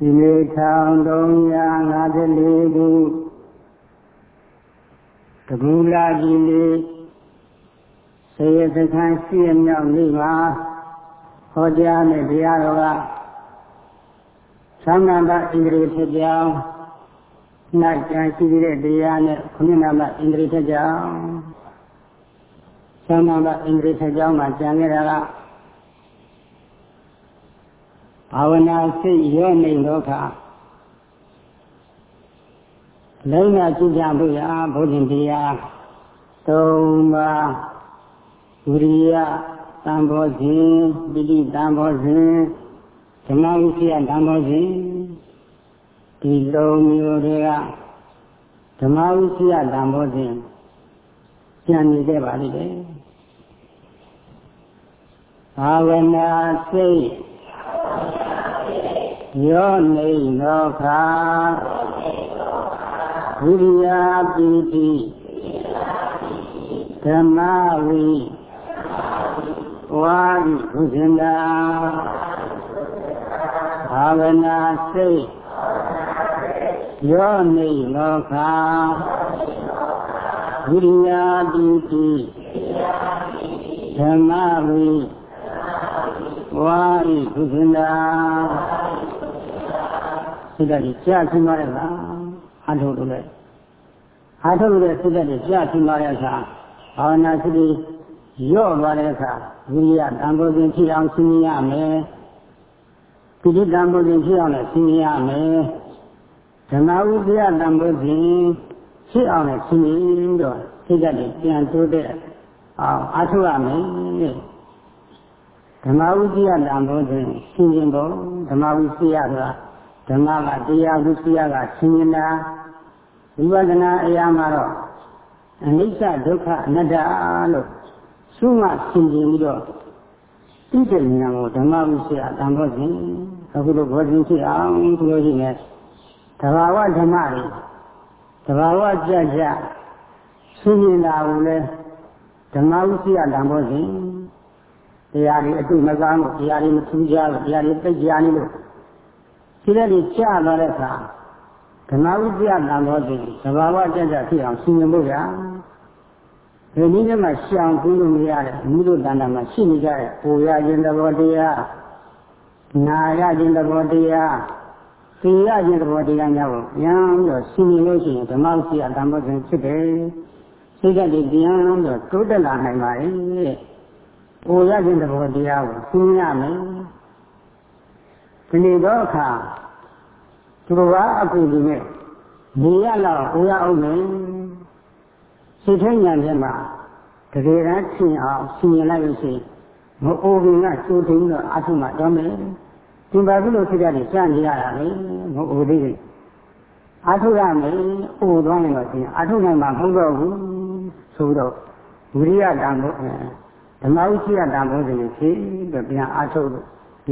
ဒီနေ့1354ခုတကူလာကြီးလေးဆေရသခန်းရှိရမြောက်နေ့မှာဟောကြားတဲ့တရားတော်ကသံဃာတဣန္ဒြေဖြစ်ကြောင်းနိုင်ကြံရှိတဲ့တရားနဲ့ခဏနာမဣန္ဒြေဖြစ်ကြောင်းသံဃာတဣန္ဒြေဖြစ်ကြောင်းမှာကြံခဲ့တာက ဘာဝနာစိတ်ရောနေတော့ခါလုံးဝကြည့်ကြဖို့ရဘုရင်တရားသုံးပါးဝိရိယတံဘောစဉ်ပိဋိတံဘောစဉ်ဓမ္မဝိစီယတံဘောစဉ်ဒီလုံးမျိုးတွေကဓမ္မဝိစီယတံဘောစဉ်ကျန်နေခဲ့ပါလိမ့်တယ်ဘာဝနာစိတ် ယောနေနောခာဝိရိယပိတိဓမ္မဝိဝါရိဘုဇင်တာဘာဝနာစိတ်ယောနေလောခာဝိရိယပိတိဓမ္မဝိဝါရိဘုဇင်တာ စိတ်ဓာတ်ကြီးကြာရှင်းသွားတယ်လားအထုလို့လေအထုလို့တဲ့စိတ်ဓာတ်ကြီးကြာရှင်းသွားတဲ့အခါဘာဝနာစိတ်ကြီးရော့သွားတဲ့အခါဝိရိယတန်ဖိုးခြင်းဖြစ်အောင်ရှင်းရမယ်ပိဋိတံဖိုးခြင်းဖြစ်အောင်လည်းရှင်းရမယ်ဓမ္မဝိပယတံဖိုးခြင်းဖြစ်အောင်လည်းရှင်းတော့စိတ်ဓာတ်ကြီးပြန်တိုးတဲ့အောင်အထုရမယ်ဓမ္မဝိပယတံဖိုးခြင်းရှင်းခြင်းပေါ့ဓမ္မဝိပယဆိုတာ ဓမ္မကတရားဝိစီယကဆင်းရဲတာဝိပဿနာအရာမှာတော့အနိစ္စဒုက္ခအနတ္တလို့ရှုမှဆင်ခြင်ပြီးတော့သိတဲ့ဉာဏ်ကိုဓမ္မဝိစီယတန်ဖို့စဉ်အခုလိုဘောဇင်ဖြစ်အောင်ဒီလိုရှိနေတဘာဝဓမ္မတွေတဘာဝကြကြဆင်းရဲတာကိုလည်းဓမ္မဝိစီယတန်ဖို့စဉ်တရားတွေအတုမကောင်းလို့တရားတွေမထူးကြလို့တရားတွေသိကြနေလို့ ဒီလက်ကြီးကြာသွားတဲ့အခါဓမ္မဝိပ္ပယတန်တော်စဉ်သဘာဝကြကြဖြစ်အောင်ရှင်းရင်ဖို့ရဒီနည်းနဲ့မှရှောင်ကူးလို့မရတဲ့မိတို့တဏ္ဍာမှာရှိနေကြတဲ့ပူရခြင်းသဘောတရားနာရခြင်းသဘောတရားသိရခြင်းသဘောတရားများကိုပြန်ပြီးတော့ရှင်းရင်လို့ရှိရင်ဓမ္မဝိပ္ပယတန်တော်စဉ်ဖြစ်တယ်စိတ်ကတည်းပြန်ပြီးတော့တိုးတက်လာနိုင်ပါရဲ့ပူရခြင်းသဘောတရားကိုရှင်းရမယ်ဒီ နေ့တော့အခါသူတော်ကအကူကြီးနဲ့နေရတော့ဟိုရအောင်မယ်စိတ်ထဲညာထဲမှာတကယ်တမ်းရှင်းအောင်ရှင်းရလိုက်လို့ရှိရင်မအိုးခင်ကကျိုးထင်းတော့အထုမှတော့မယ်ဒီပါဘူးလို့ဖြစ်ကြတယ်စနေရတာလေမအိုးသေးဘူးအထုရမယ်အိုးသွားရင်တော့ရှင်အထုနိုင်မှာမဟုတ်တော့ဘူးဆိုတော့ဝိရိယတန်ဖို့ဓမ္မဝိချယတန်ဖို့ဆိုရင်ဖြစ်တော့ပြန်အထုလို့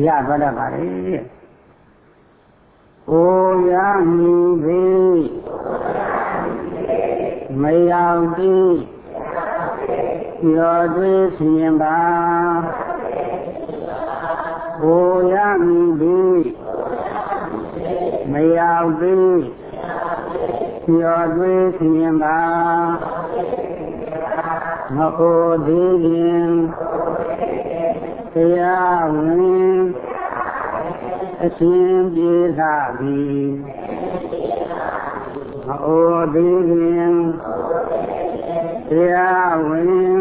ရသွားတတ်ပါလေ။အိုရမူပေမရောက်တိရောသွေးဆင်ပါအိုရမူပေမရောက်တိရောသွေးဆင်ပါမအိုသေးခင် တရားဝင်အရှင်ပြေသာပြီမအိုသေးခင်တရားဝင်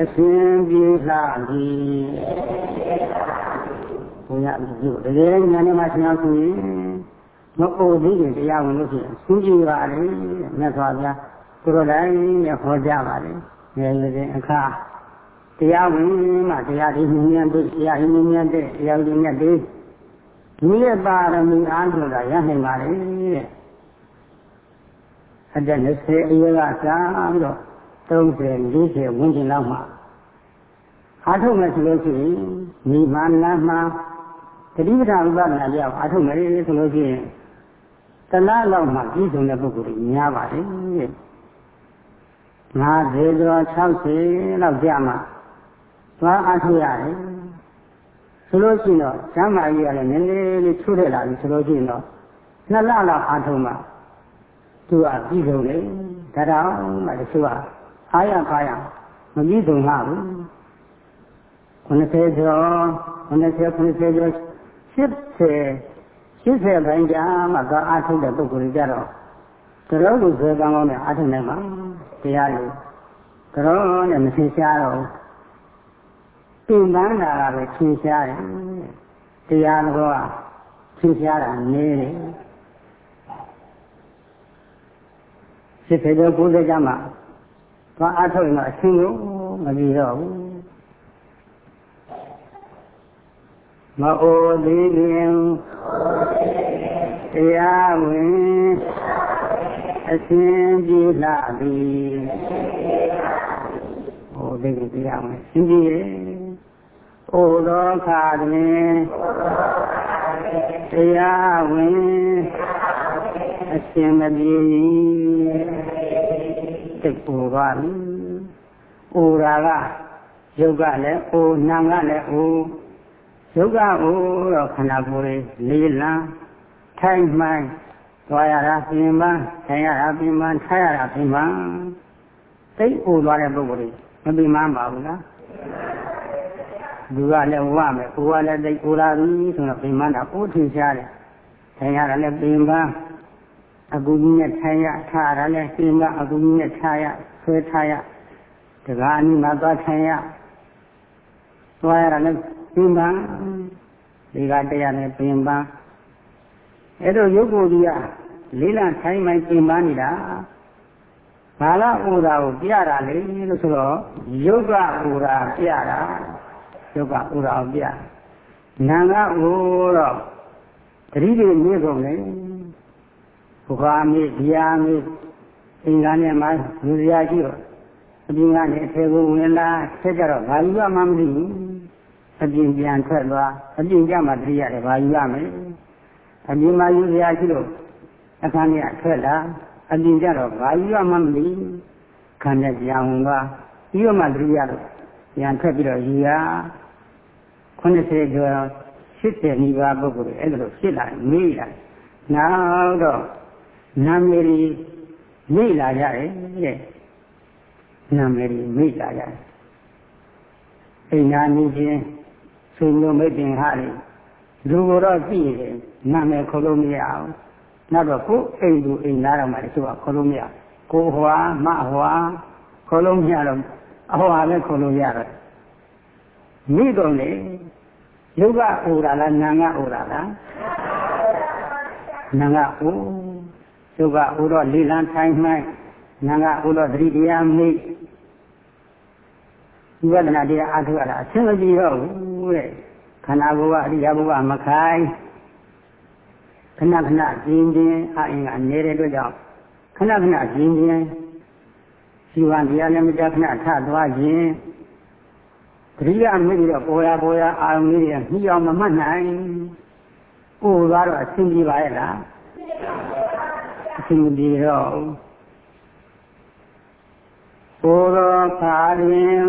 အရှင်ပြေသာပြီဘုရားပြုတကယ်ဉာဏ်နဲ့မှဆင်းအောင်ဆိုရင်မအိုသေးခင်တရားဝင်လို့ရှိရင်ဆင်းကြပါလေမြတ်စွာဘုရားသူတို့တိုင်းနဲ့ဟောကြားပါလေငယ်ငယ်အခါ တရားဝင်မှတရားဒီမြင်မြတ်တဲ့တရားဒီမြင်မြတ်တဲ့တရားဒီမြတ်တဲ့ဒီရဲ့ပါရမီအားဆိုတာရနိုင်ပါလေတဲ့အသက်20အရွယ်ကစားပြီးတော့30 40ဝန်းကျင်လောက်မှအားထုတ်မယ်ဆိုလို့ရှိရင်မိမာနမှာတတိပဌာဥပဒနာကြောင့်အားထုတ်မယ်ဆိုလို့ရှိရင်တလားလောက်မှပြည့်စုံတဲ့ပုဂ္ဂိုလ်တွေများပါလေငါဒေသော60လောက်ကြာမှ သွားအားထုတ်ရတယ်ဆိုလို့ရှိရင်တော့ကျမ်းမာကြီးကလည်းနည်းနည်းလေးချိုးထက်လာပြီဆိုလို့ရှိရင်တော့နှစ်လလောက်အားထုတ်မှသူကပြီးဆုံးတယ်ဒါတောင်မှတချို့ကအားရခါရမပြီးဆုံးပါဘူး90ကျော်90 90ကျော်80 80ပိုင်းကြာမှသာအားထုတ်တဲ့ပုဂ္ဂိုလ်တွေကြတော့တော်ကိုဇေကောင်းကောင်းနဲ့အားထုတ်နိုင်မှာတရားလို့တော်နဲ့မသိရှားတော့ ပြင်ပန်းတာကပဲသင်ရှားတယ်တရားတော်ကသင်ရှားတာနည်းတယ်စစ်ဖေကျော်90ကျမှသွားအားထုတ်ရင်တော့အချင်းကိုမပြီးတော့ဘူးမအိုသေးခင်တရားဝင်အရှင်ပြေလာပြီဟိုဒီကတရားဝင်ရှင်ပြေ အိုတော်ခါတွင်တရားဝင်အရှင်မပြေတိတ်ပူပါပြီအိုရာကယုတ်ကလည်းအိုနာကလည်းအိုဒုက္ခအိုတော့ခန္ဓာကိုယ်လေးလံထိုင်မှန်သွားရတာပြင်ပန်းထိုင်ရတာပြင်ပန်းထိုင်ရတာပြင်ပန်းသိအိုသွားတဲ့ပုဂ္ဂိုလ်မပြင်ပန်းပါဘူးလား သူကလည်းဝမယ်ကိုကလည်းသိအိုလာပြီဆိုတော့ပြင်ပန်းတာအိုးထင်ရှားတယ်ထိုင်ရတာလည်းပြင်ပန်းအကူကြီးနဲ့ထိုင်ရထားရတာလည်းပြင်ပန်းအကူကြီးနဲ့ထားရဆွဲထားရတကားအနည်းမှသွားထိုင်ရသွားရတာလည်းပင်ပန်းဒီကတရားနဲ့ပင်ပန်းအဲ့တော့ရုပ်ကိုယ်ကြီးကလေးလံထိုင်းမှပင်ပန်းနေတာဘာလဥဒါကိုပြတာလေလို့ဆိုတော့ယုတ်ကဥဒါပြတာ ယုတ်ကဥဒါကိုပြနာကဥတော့တတိတွေနေကုန်လေဘုရားမေဒီယာမေသင်္ကန်းနဲ့မှလူစရာကြီးတော့အပြင်ကနေအထေကိုဝင်လာဆက်ကြတော့ဘာလို့မှမသိဘူးအပြင်ပြန်ထွက်သွားအပြင်ကြမှာတတိရတယ်ဘာယူရမလဲအပြင်မှာယူစရာရှိလို့အခန်းကြီးထွက်လာအပြင်ကြတော့ဘာယူရမှမသိခန္ဓာပြန်ဝင်သွားပြီးတော့မှတတိရတော့ ပြန်ထွက်ပြီးတော့ယူရ90ကျော်80နီးပါးပုဂ္ဂိုလ်တွေအဲ့ဒါလိုဖြစ်လာမေးလာနောက်တော့နာမည်ကြီးမေးလာကြတယ်တဲ့နာမည်ကြီးမေးလာကြတယ်အိမ်နာနေခြင်းဆွေမျိုးမိတ်တင်ဟာလေလူကိုတော့သိတယ်နာမည်ခေါ်လို့မရအောင်နောက်တော့ကိုယ်အိမ်သူအိမ်သားတော့မှတချို့ကခေါ်လို့မရကိုဟွာမဟွာခေါ်လို့မရတော့ အဟွာပဲခေါ်လို့ရတော့မိကုန်လေယုတ်ကအိုတာလားနာငါအိုတာလားနာငါအိုယုတ်ကအိုတော့လေလံထိုင်းမှိုင်းနာငါအိုတော့သတိတရားမိဝိပဿနာတရားအားထုတ်ရတာအဆင်မပြေတော့ဘူးတဲ့ခန္ဓာကိုယ်ကအရိယာဘုရားမခိုင်းခဏခဏကျင်းချင်းအအင်းကနေတဲ့အတွက်ကြောင့်ခဏခဏကျင်းချင်း စီဝံတရားလည်းမကြခဏထသွားခြင်းတတိယမိပြီးတော့ပေါ်ရပေါ်ရအာရုံလေးတွေနှီးအောင်မမှတ်နိုင်ကိုယ်ကတော့အဆင်ပြေပါရဲ့လားအဆင်မပြေတော့ကိုယ်တော်ခါတွင်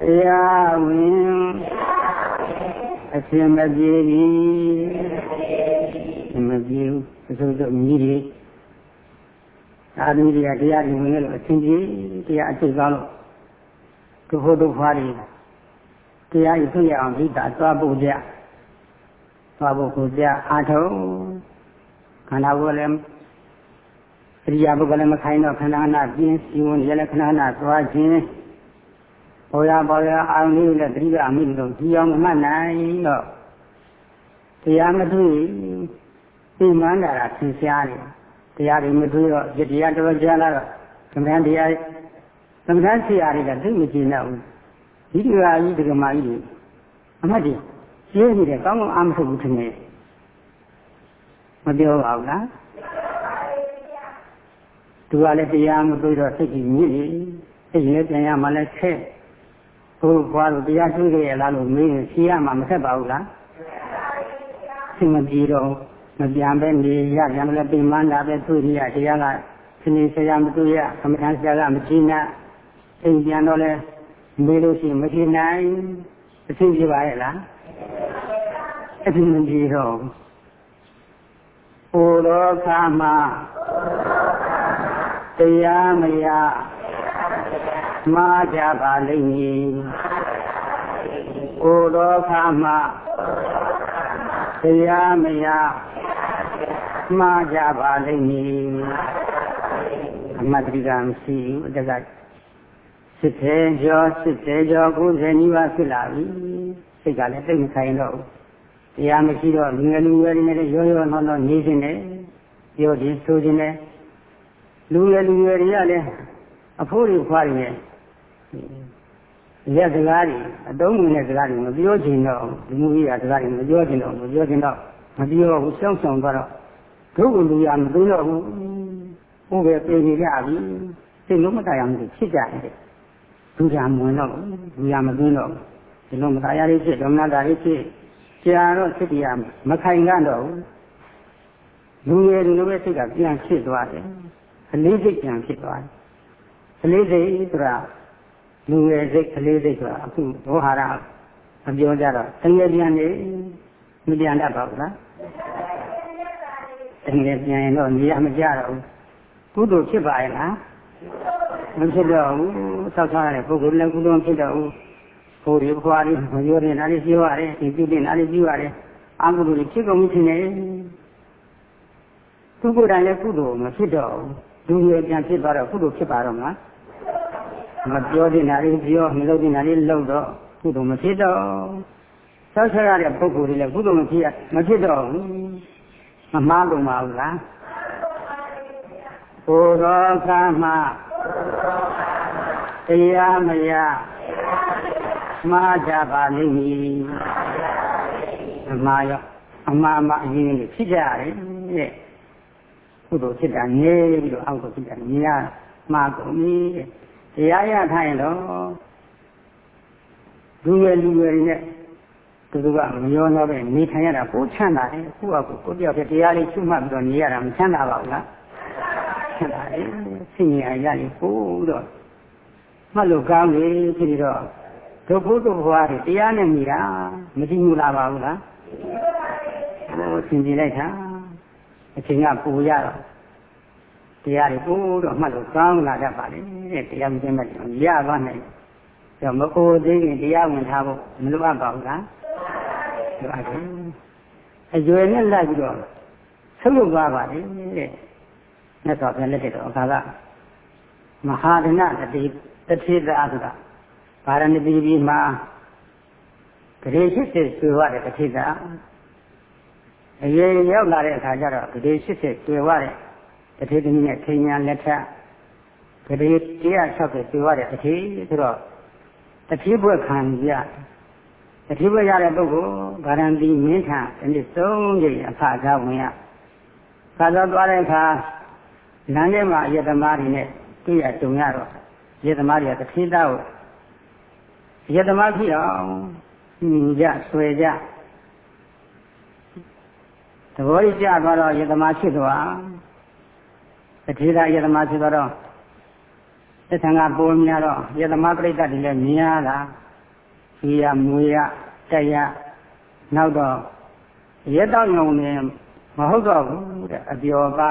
တရားဝင်အရှင်မပြေသည်အရှင်မပြေဘူးအစိုးရမြည်တွေ အာသမီတွေကတရားတွေဝင်လို့အရှင်ပြေတရားအကျိတ်ကောင်းလို့ဒုက္ခဒုက္ခတွေတရားဤသိရအောင်ဣဒ္ဓသွားဖို့ကြသွားဖို့ကိုကြအာထုံခန္ဓာကိုယ်လည်းအရိယာပုဂ္ဂလည်းမခိုင်းတော့ခန္ဓာနာပြင်းစီဝင်ရလည်းခန္ဓာနာသွားခြင်းပေါ်ရပေါ်ရအာရုံလေးနဲ့တတိယအမိလို့ဒီအောင်မမှတ်နိုင်တော့တရားမတွေ့ပြင်မှန်းတာကသင်ရှားတယ် တရားတွေမတွေ့တော့ဒီတရားတော်ကြာလာတော့သမထတရားသမထဆရာတွေကသိမကျင်တော့ဘူးဒီတရားကြီးဒကမာကြီးတွေအမှတ်တည်းရှင်းနေတယ်ကောင်းကောင်းအားမထုတ်ဘူးထင်တယ်မပြောပါဘူးလားသူကလည်းတရားမတွေ့တော့စိတ်ကြီးမြင့်နေစိတ်ကြီးလည်းပြန်ရမှလည်းဆက်ဘုရားတို့တရားတွေ့ကြရလားလို့မေးရင်ရှင်းရမှာမဆက်ပါဘူးလားဆင်မပြေတော့ မပြန်ပဲနေရပြန်လည်းပြင်မလာပဲတွေ့ရတရားကဆင်းနေဆရာမတွေ့ရသမထဆရာကမကြည့်နဲ့အိမ်ပြန်တော့လဲမေးလို့ရှိရင်မကြည့်နိုင်အဆင်ပြေပါရဲ့လားအဆင်မပြေတော့ဘူးဩရောခါမှာတရားမရမှားကြပါလိမ့်မည်ဩရောခါမှာတရားမရ မှားကြပါလိမ့်မည်အမတ်တိကမရှိဘူးအတကစစ်သေးကျော်စစ်သေးကျော်90နီးပါးဖြစ်လာပြီစိတ်ကလည်းတိတ်မခိုင်တော့ဘူးတရားမရှိတော့လူငယ်လူငယ်တွေနဲ့ရောရောနှောနှောနေခြင်းနဲ့ပြောခြင်းဆိုခြင်းနဲ့လူငယ်လူငယ်တွေကလည်းအဖိုးတွေခွားတွေနဲ့ရက်စကားတွေအတုံးဝင်တဲ့စကားတွေမပြောချင်တော့လူမှုရေးရာစကားတွေမပြောချင်တော့မပြောချင်တော့မပြောဘူးစောင့်ဆောင်သွားတော့ ဒုက္ခလူရမသိတော့ဘူးဘုရားပြင်နေကြပြီစိတ်လုံးမတရားမှုဖြစ်ကြတယ်ဒုရမဝင်တော့ဒုရမသိတော့ဒီလိုမတရားရေးဖြစ်ဒေါမနတာရေးဖြစ်ကြာတော့စိတ်တရားမခိုင်ကတော့လူငယ်လူလိုပဲစိတ်ကပြန်ဖြစ်သွားတယ်အလေးစိတ်ပြန်ဖြစ်သွားတယ်အလေးစိတ်ဆိုတာလူငယ်စိတ်အလေးစိတ်ဆိုတာအခုဘောဟာရမပြောကြတော့တငယ်ပြန်နေမပြန်တတ်ပါဘူးလား တငယ်ပြန်ရင်တော့နေရာမကြတော့ဘူးကုသိုလ်ဖြစ်ပါရဲ့လားမဖြစ်တော့ဘူးဆောက်ထားရတဲ့ပုဂ္ဂိုလ်လည်းကုသိုလ်ဖြစ်တော့ဘူးဟိုဒီဘွားလေးမပြောတဲ့နားလေးပြောရတယ်ဒီပြုတဲ့နားလေးပြုရတယ်အကုသိုလ်တွေဖြစ်ကုန်ပြီနေသူကိုယ်တိုင်လည်းကုသိုလ်မဖြစ်တော့ဘူးလူတွေပြန်ဖြစ်သွားတော့ကုသိုလ်ဖြစ်ပါတော့မလားမပြောတဲ့နာလေးပြောမလုပ်တဲ့နာလေးလုပ်တော့ကုသိုလ်မဖြစ်တော့ဆောက်ဆက်ရတဲ့ပုဂ္ဂိုလ်တွေလည်းကုသိုလ်မဖြစ်ရမဖြစ်တော့ဘူး မမှားကုန်ပါဘူးလားဘုရောခါမှတရားမရမှားကြပါလိမ့်မည်အမှားရောအမှားမှအရင်ကြီးဖြစ်ကြရတယ်တဲ့ကုသိုလ်ဖြစ်တာငြိပြီးတော့အောက်ကိုဖြစ်တာမြင်ရမှားကုန်ပြီတဲ့တရားရထားရင်တော့လူငယ်လူငယ်တွေနဲ့ သူတို့ကမရောတော့ပဲနေထိုင်ရတာပိုချမ်းသာတယ်ခုကကိုကိုပြောက်ပြတရားလေးချုပ်မှတ်ပြီးတော့နေရတာမချမ်းသာပါဘူးလားချမ်းသာတယ်ဆင်ញင်အရာလေးပို့တော့မှတ်လို့ကောင်းပြီဖြစ်ပြီးတော့ဒုက္ခဒုက္ခဝါတွေတရားနဲ့မြည်တာမကြည့်ဘူးလားပါဘူးလားဟိုသင်ကြည့်လိုက်တာအချိန်ကပူရတော့တရားတွေပို့တော့မှတ်လို့ကောင်းလာတတ်ပါလေတဲ့တရားမသိမှရပါနိုင်တော့မအိုသေးရင်တရားဝင်ထားဖို့မလိုအပ်ပါဘူးလား လိုအပ်တယ်အရွယ်နဲ့လိုက်ပြီးတော့ဆုပ်လုပ်သွားပါလေတဲ့မြတ်စွာဘုရားလက်ထက်တော့အခါကမဟာဒနတတိတတိသာဆိုတာဗာရဏသီပြည်မှာဂရေ80ဆွေဝတဲ့တတိသာအရေးရောက်လာတဲ့အခါကျတော့ဂရေ80ဆွေဝတဲ့တတိသမီးနဲ့ခင်ညာလက်ထက်ဂရေ160ဆွေဝတဲ့တတိဆိုတော့တတိဘွက်ခံရ တတိဘွက်ရတဲ့ပုဂ္ဂိုလ်ဗာရဏသီမင်းထံဒီနေ့သုံးကြိမ်အခါကားဝင်ရခါတော့သွားတဲ့အခါလမ်းထဲမှာအယတမားတွေနဲ့တွေ့ရကြုံရတော့ယတမားတွေကတတိသားကိုယတမဖြစ်အောင်ညီကြဆွဲကြသဘောကြီးကြသွားတော့ယတမဖြစ်သွားတတိယယတမဖြစ်သွားတော့သစ္စာကပုံများတော့ယတမပြိတ္တတွေလည်းမြင်ရတာ ဖြေရမွေရတက်ရနောက်တော့ရဲတောင်းညုံနေမဟုတ်တော့ဘူးတဲ့အပျော်ပါ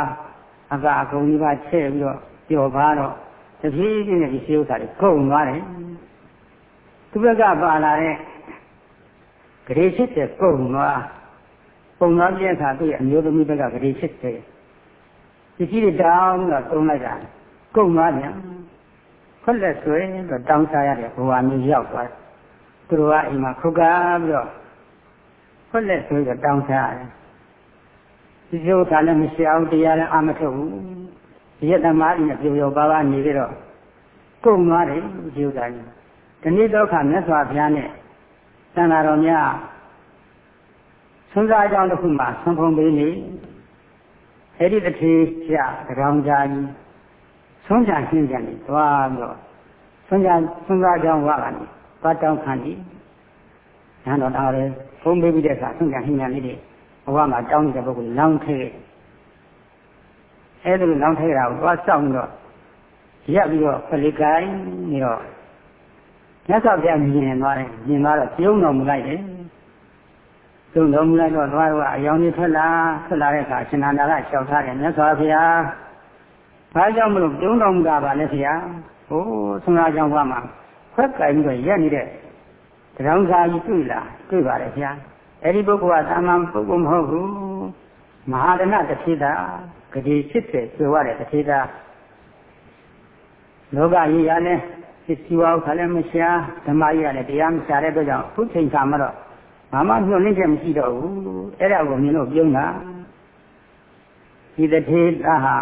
အကအကုန်ကြီးပါချဲ့ပြီးတော့ပျော်ပါတော့တဖြည်းဖြည်းနဲ့ဒီရှိဥစ္စာတွေကုန်သွားတယ်သူဘက်ကပါလာတဲ့ဂရေရှိတဲ့ပုံသွားပုံသွားပြည့်အခါသူ့ရဲ့အမျိုးသမီးဘက်ကဂရေရှိတဲ့ဒီကြီးတွေတောင်းတော့သုံးလိုက်တာကုန်သွားပြန်ခွက်လက်ဆွဲတော့တောင်းစားရတဲ့ဘဝမျိုးရောက်သွား သူတို့ကအိမ်မှာခုတ်ကားပြီးတော့ခွက်လက်ဆွဲတော့တောင်းစားရတယ်ဒီလိုသာလည်းမရှိအောင်တရားလည်းအာမထုတ်ဘူးဒီရသမားကြီးနဲ့ပြောပြောပါပါနေပြီးတော့ကုန်သွားတယ်ဒီဥစ္စာကြီးဒီနေ့တော့ခါမြတ်စွာဘုရားနဲ့သံဃာတော်များဆွမ်းစားအကြောင်းတစ်ခုမှာဆွမ်းဖုံးပေးနေအဲ့ဒီတထေရကြောင်ကြာကြီးဆွမ်းကြရှင်းကြနေသွားပြီးတော့ဆွမ်းကြဆွမ်းစားအကြောင်းဝါကနေ သွားတောင်းခံကြည့်ညာတော်တော်လည်းဖုံးပေးပြီးတဲ့အခါဆွမ်းကြရှင်းကြလေးတွေဘဝမှာတောင်းနေတဲ့ပုဂ္ဂိုလ်လောင်းထဲအဲ့ဒီလောင်းထဲတာကိုသွားစောင့်ပြီးတော့ရက်ပြီးတော့ပလိကိုင်းနေတော့မြတ်စွာဘုရားမြင်သွားတယ်မြင်သွားတော့ပြုံးတော်မူလိုက်တယ်ပြုံးတော်မူလိုက်တော့သွားတော့အယောင်ကြီးထွက်လာထွက်လာတဲ့အခါရှင်နန္ဒာကလျှောက်ထားတယ်မြတ်စွာဘုရားဘာကြောင့်မလို့ပြုံးတော်မူတာပါလဲဆရာဟိုးဆုံးသားကြောင့်ကမှ ခွက်ကင်ပြီးတော့ရက်နေတဲ့တရားစာကြီးတွေ့လားတွေ့ပါတယ်ဗျာအဲ့ဒီပုဂ္ဂိုလ်ကသာမန်ပုဂ္ဂိုလ်မဟုတ်ဘူးမဟာဒနတတိတာဂတိဖြစ်တယ်ပြောရတဲ့တတိတာလောကကြီးရလဲဖြစ်စီဝါခလည်းမရှာဓမ္မကြီးရလည်းတရားမရှာတဲ့အတွက်ကြောင့်အခုချိန်ခါမှာတော့ဘာမှညှို့နှိမ့်ချက်မရှိတော့ဘူးအဲ့ဒါကိုမြင်လို့ပြုံးတာဒီတတိတာဟာ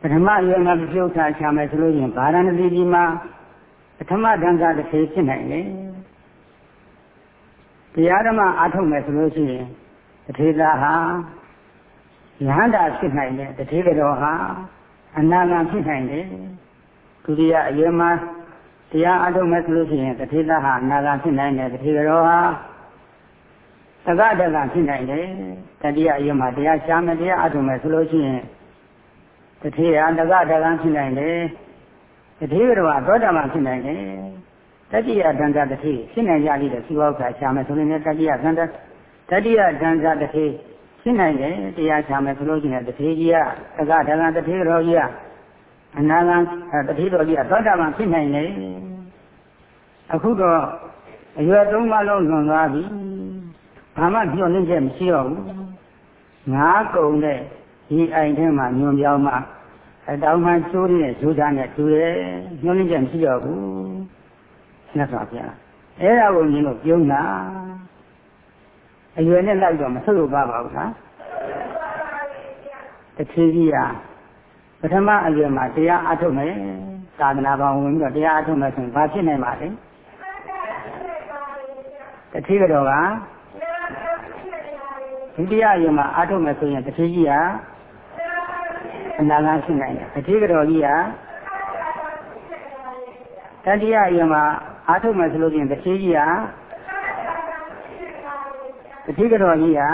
ပထမရွယ်မှာပြုတ်တာချာမယ်ဆိုလို့ရင်ဗာရဏသီကြီးမှာပထမတန်ခါတစ်ခေဖြစ်နိုင်တယ်တရားဓမ္မအားထုတ်မယ်ဆိုလို့ရှိရင်တထေသာဟာယဟန္တာဖြစ်နိုင်တယ်တထေကတော်ဟာအနာဂံဖြစ်နိုင်တယ်ဒုတိယအရွယ်မှာတရားအားထုတ်မယ်ဆိုလို့ရှိရင်တထေသာဟာအနာဂံဖြစ်နိုင်တယ်တထေကတော်ဟာသက္ကတကဖြစ်နိုင်တယ်တတိယအရွယ်မှာတရားရှားမယ်တရားအားထုတ်မယ်ဆိုလို့ရှိရင် တထေရတက္ကတကဖြစ်နိုင်တယ်တတိယတော်ကသောတာပန်ဖြစ်နိုင်တယ်တတိယဒန္တာတတိဖြစ်နိုင်ကြလိမ့်တဲ့စီဝါဥစ္စာရှာမယ်ဆိုရင်တတိယဒန္တာတတိယဒန္တာတတိဖြစ်နိုင်တယ်တရားရှာမယ်ဆိုလို့ရှိရင်တတိကြီးကတက္ကဒကတတိတော်ကြီးကအနာဂံတတိတော်ကြီးကသောတာပန်ဖြစ်နိုင်တယ်အခုတော့အရွယ်သုံးပါးလုံးလွန်သွားပြီဘာမှညှို့နှိမ့်ချက်မရှိတော့ဘူးငါးကုံတဲ့ ဒီအိမ်ထဲမှာညွန်ပြောင်းမှအတောင်မှကျိုးနဲ့ဇူတာနဲ့တူရဲ့ညှို့နှိမ့်ချက်မရှိတော့ဘူးမြတ်စွာဘုရားအဲ့ဒါကိုမြင်လို့ပြုံးတာအရွယ်နဲ့လိုက်တော့မဆုပ်ပါပါဘူးဟာတချီကြီးကပထမအရွယ်မှာတရားအထုတ်မယ်သာသနာပေါင်းဝင်ပြီးတော့တရားအထုတ်မယ်ဆိုရင်ဘာဖြစ်နိုင်ပါလဲတတိကတော်ကဒုတိယအရွယ်မှာအထုတ်မယ်ဆိုရင်တတိကြီးက အနာဂတ်ဖြစ်နိုင်တယ်တတိကတော်ကြီးကတတိယအရွယ်မှာအားထုတ်မယ်ဆိုလို့ရှိရင်တတိကြီးဟာတတိကတော်ကြီးဟာ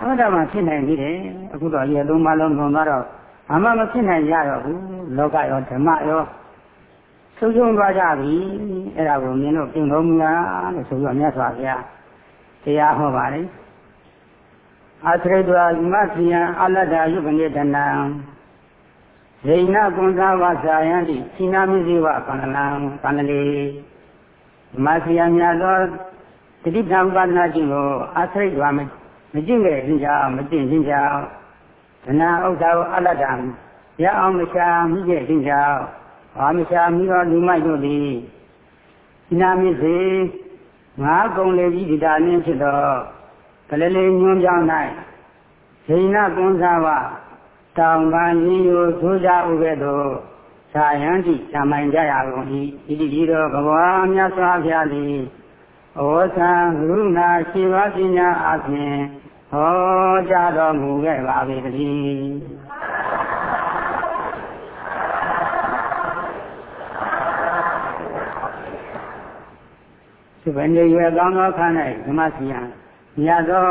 သောတာပန်ဖြစ်နိုင်ပြီတယ်အခုတော့ရေလုံးမလုံးလုံးတော့ဘာမှမဖြစ်နိုင်ကြတော့ဘူးလောကရောဓမ္မရောဆုံးရှုံးသွားကြပြီအဲ့ဒါကိုမြင်လို့ပြင်တော်မူတာလို့ဆိုပြီးမြတ်စွာဘုရားတရားဟောပါလေ အာသရိတဝမသိယံအလတ္တယုပနိဒနံဇိနကွန်သာဝဇာယံတိစိနာမိဇိဝကန္နလံကန္နလေမသိယံမြတ်သောတတိပံပါဒနာခြင်းကိုအာသရိတဝမမကျင့်ခဲ့ခြင်းကြောင့်မကျင့်ခြင်းကြောင့်ဒနာဥစ္စာကိုအလတ္တရအောင်မရှာမိခဲ့ခြင်းကြောင့်ဘာမရှာမိသောလူမိုက်တို့သည်စိနာမိစေငါးကုံလေကြီးဒီတာနှင်းဖြစ်သော ကလေးလေးညွန်းကြောင်း၌ဇိနကွန်သာဝတောင်ပန်ကြီးကိုသိုးကြဥကဲ့သို့သာယံတိဇာမိုင်ကြရကုန်၏ဤတိကြီးတော်ဘဝမြတ်စွာဘုရားသည်ဩသံကရုဏာရှိပါပညာအပြင်ဟောကြားတော်မူခဲ့ပါပေတည်းဒီဘယ်နေရွယ်ကောင်းသောခါ၌ဓမ္မစီယံ မြတ်သော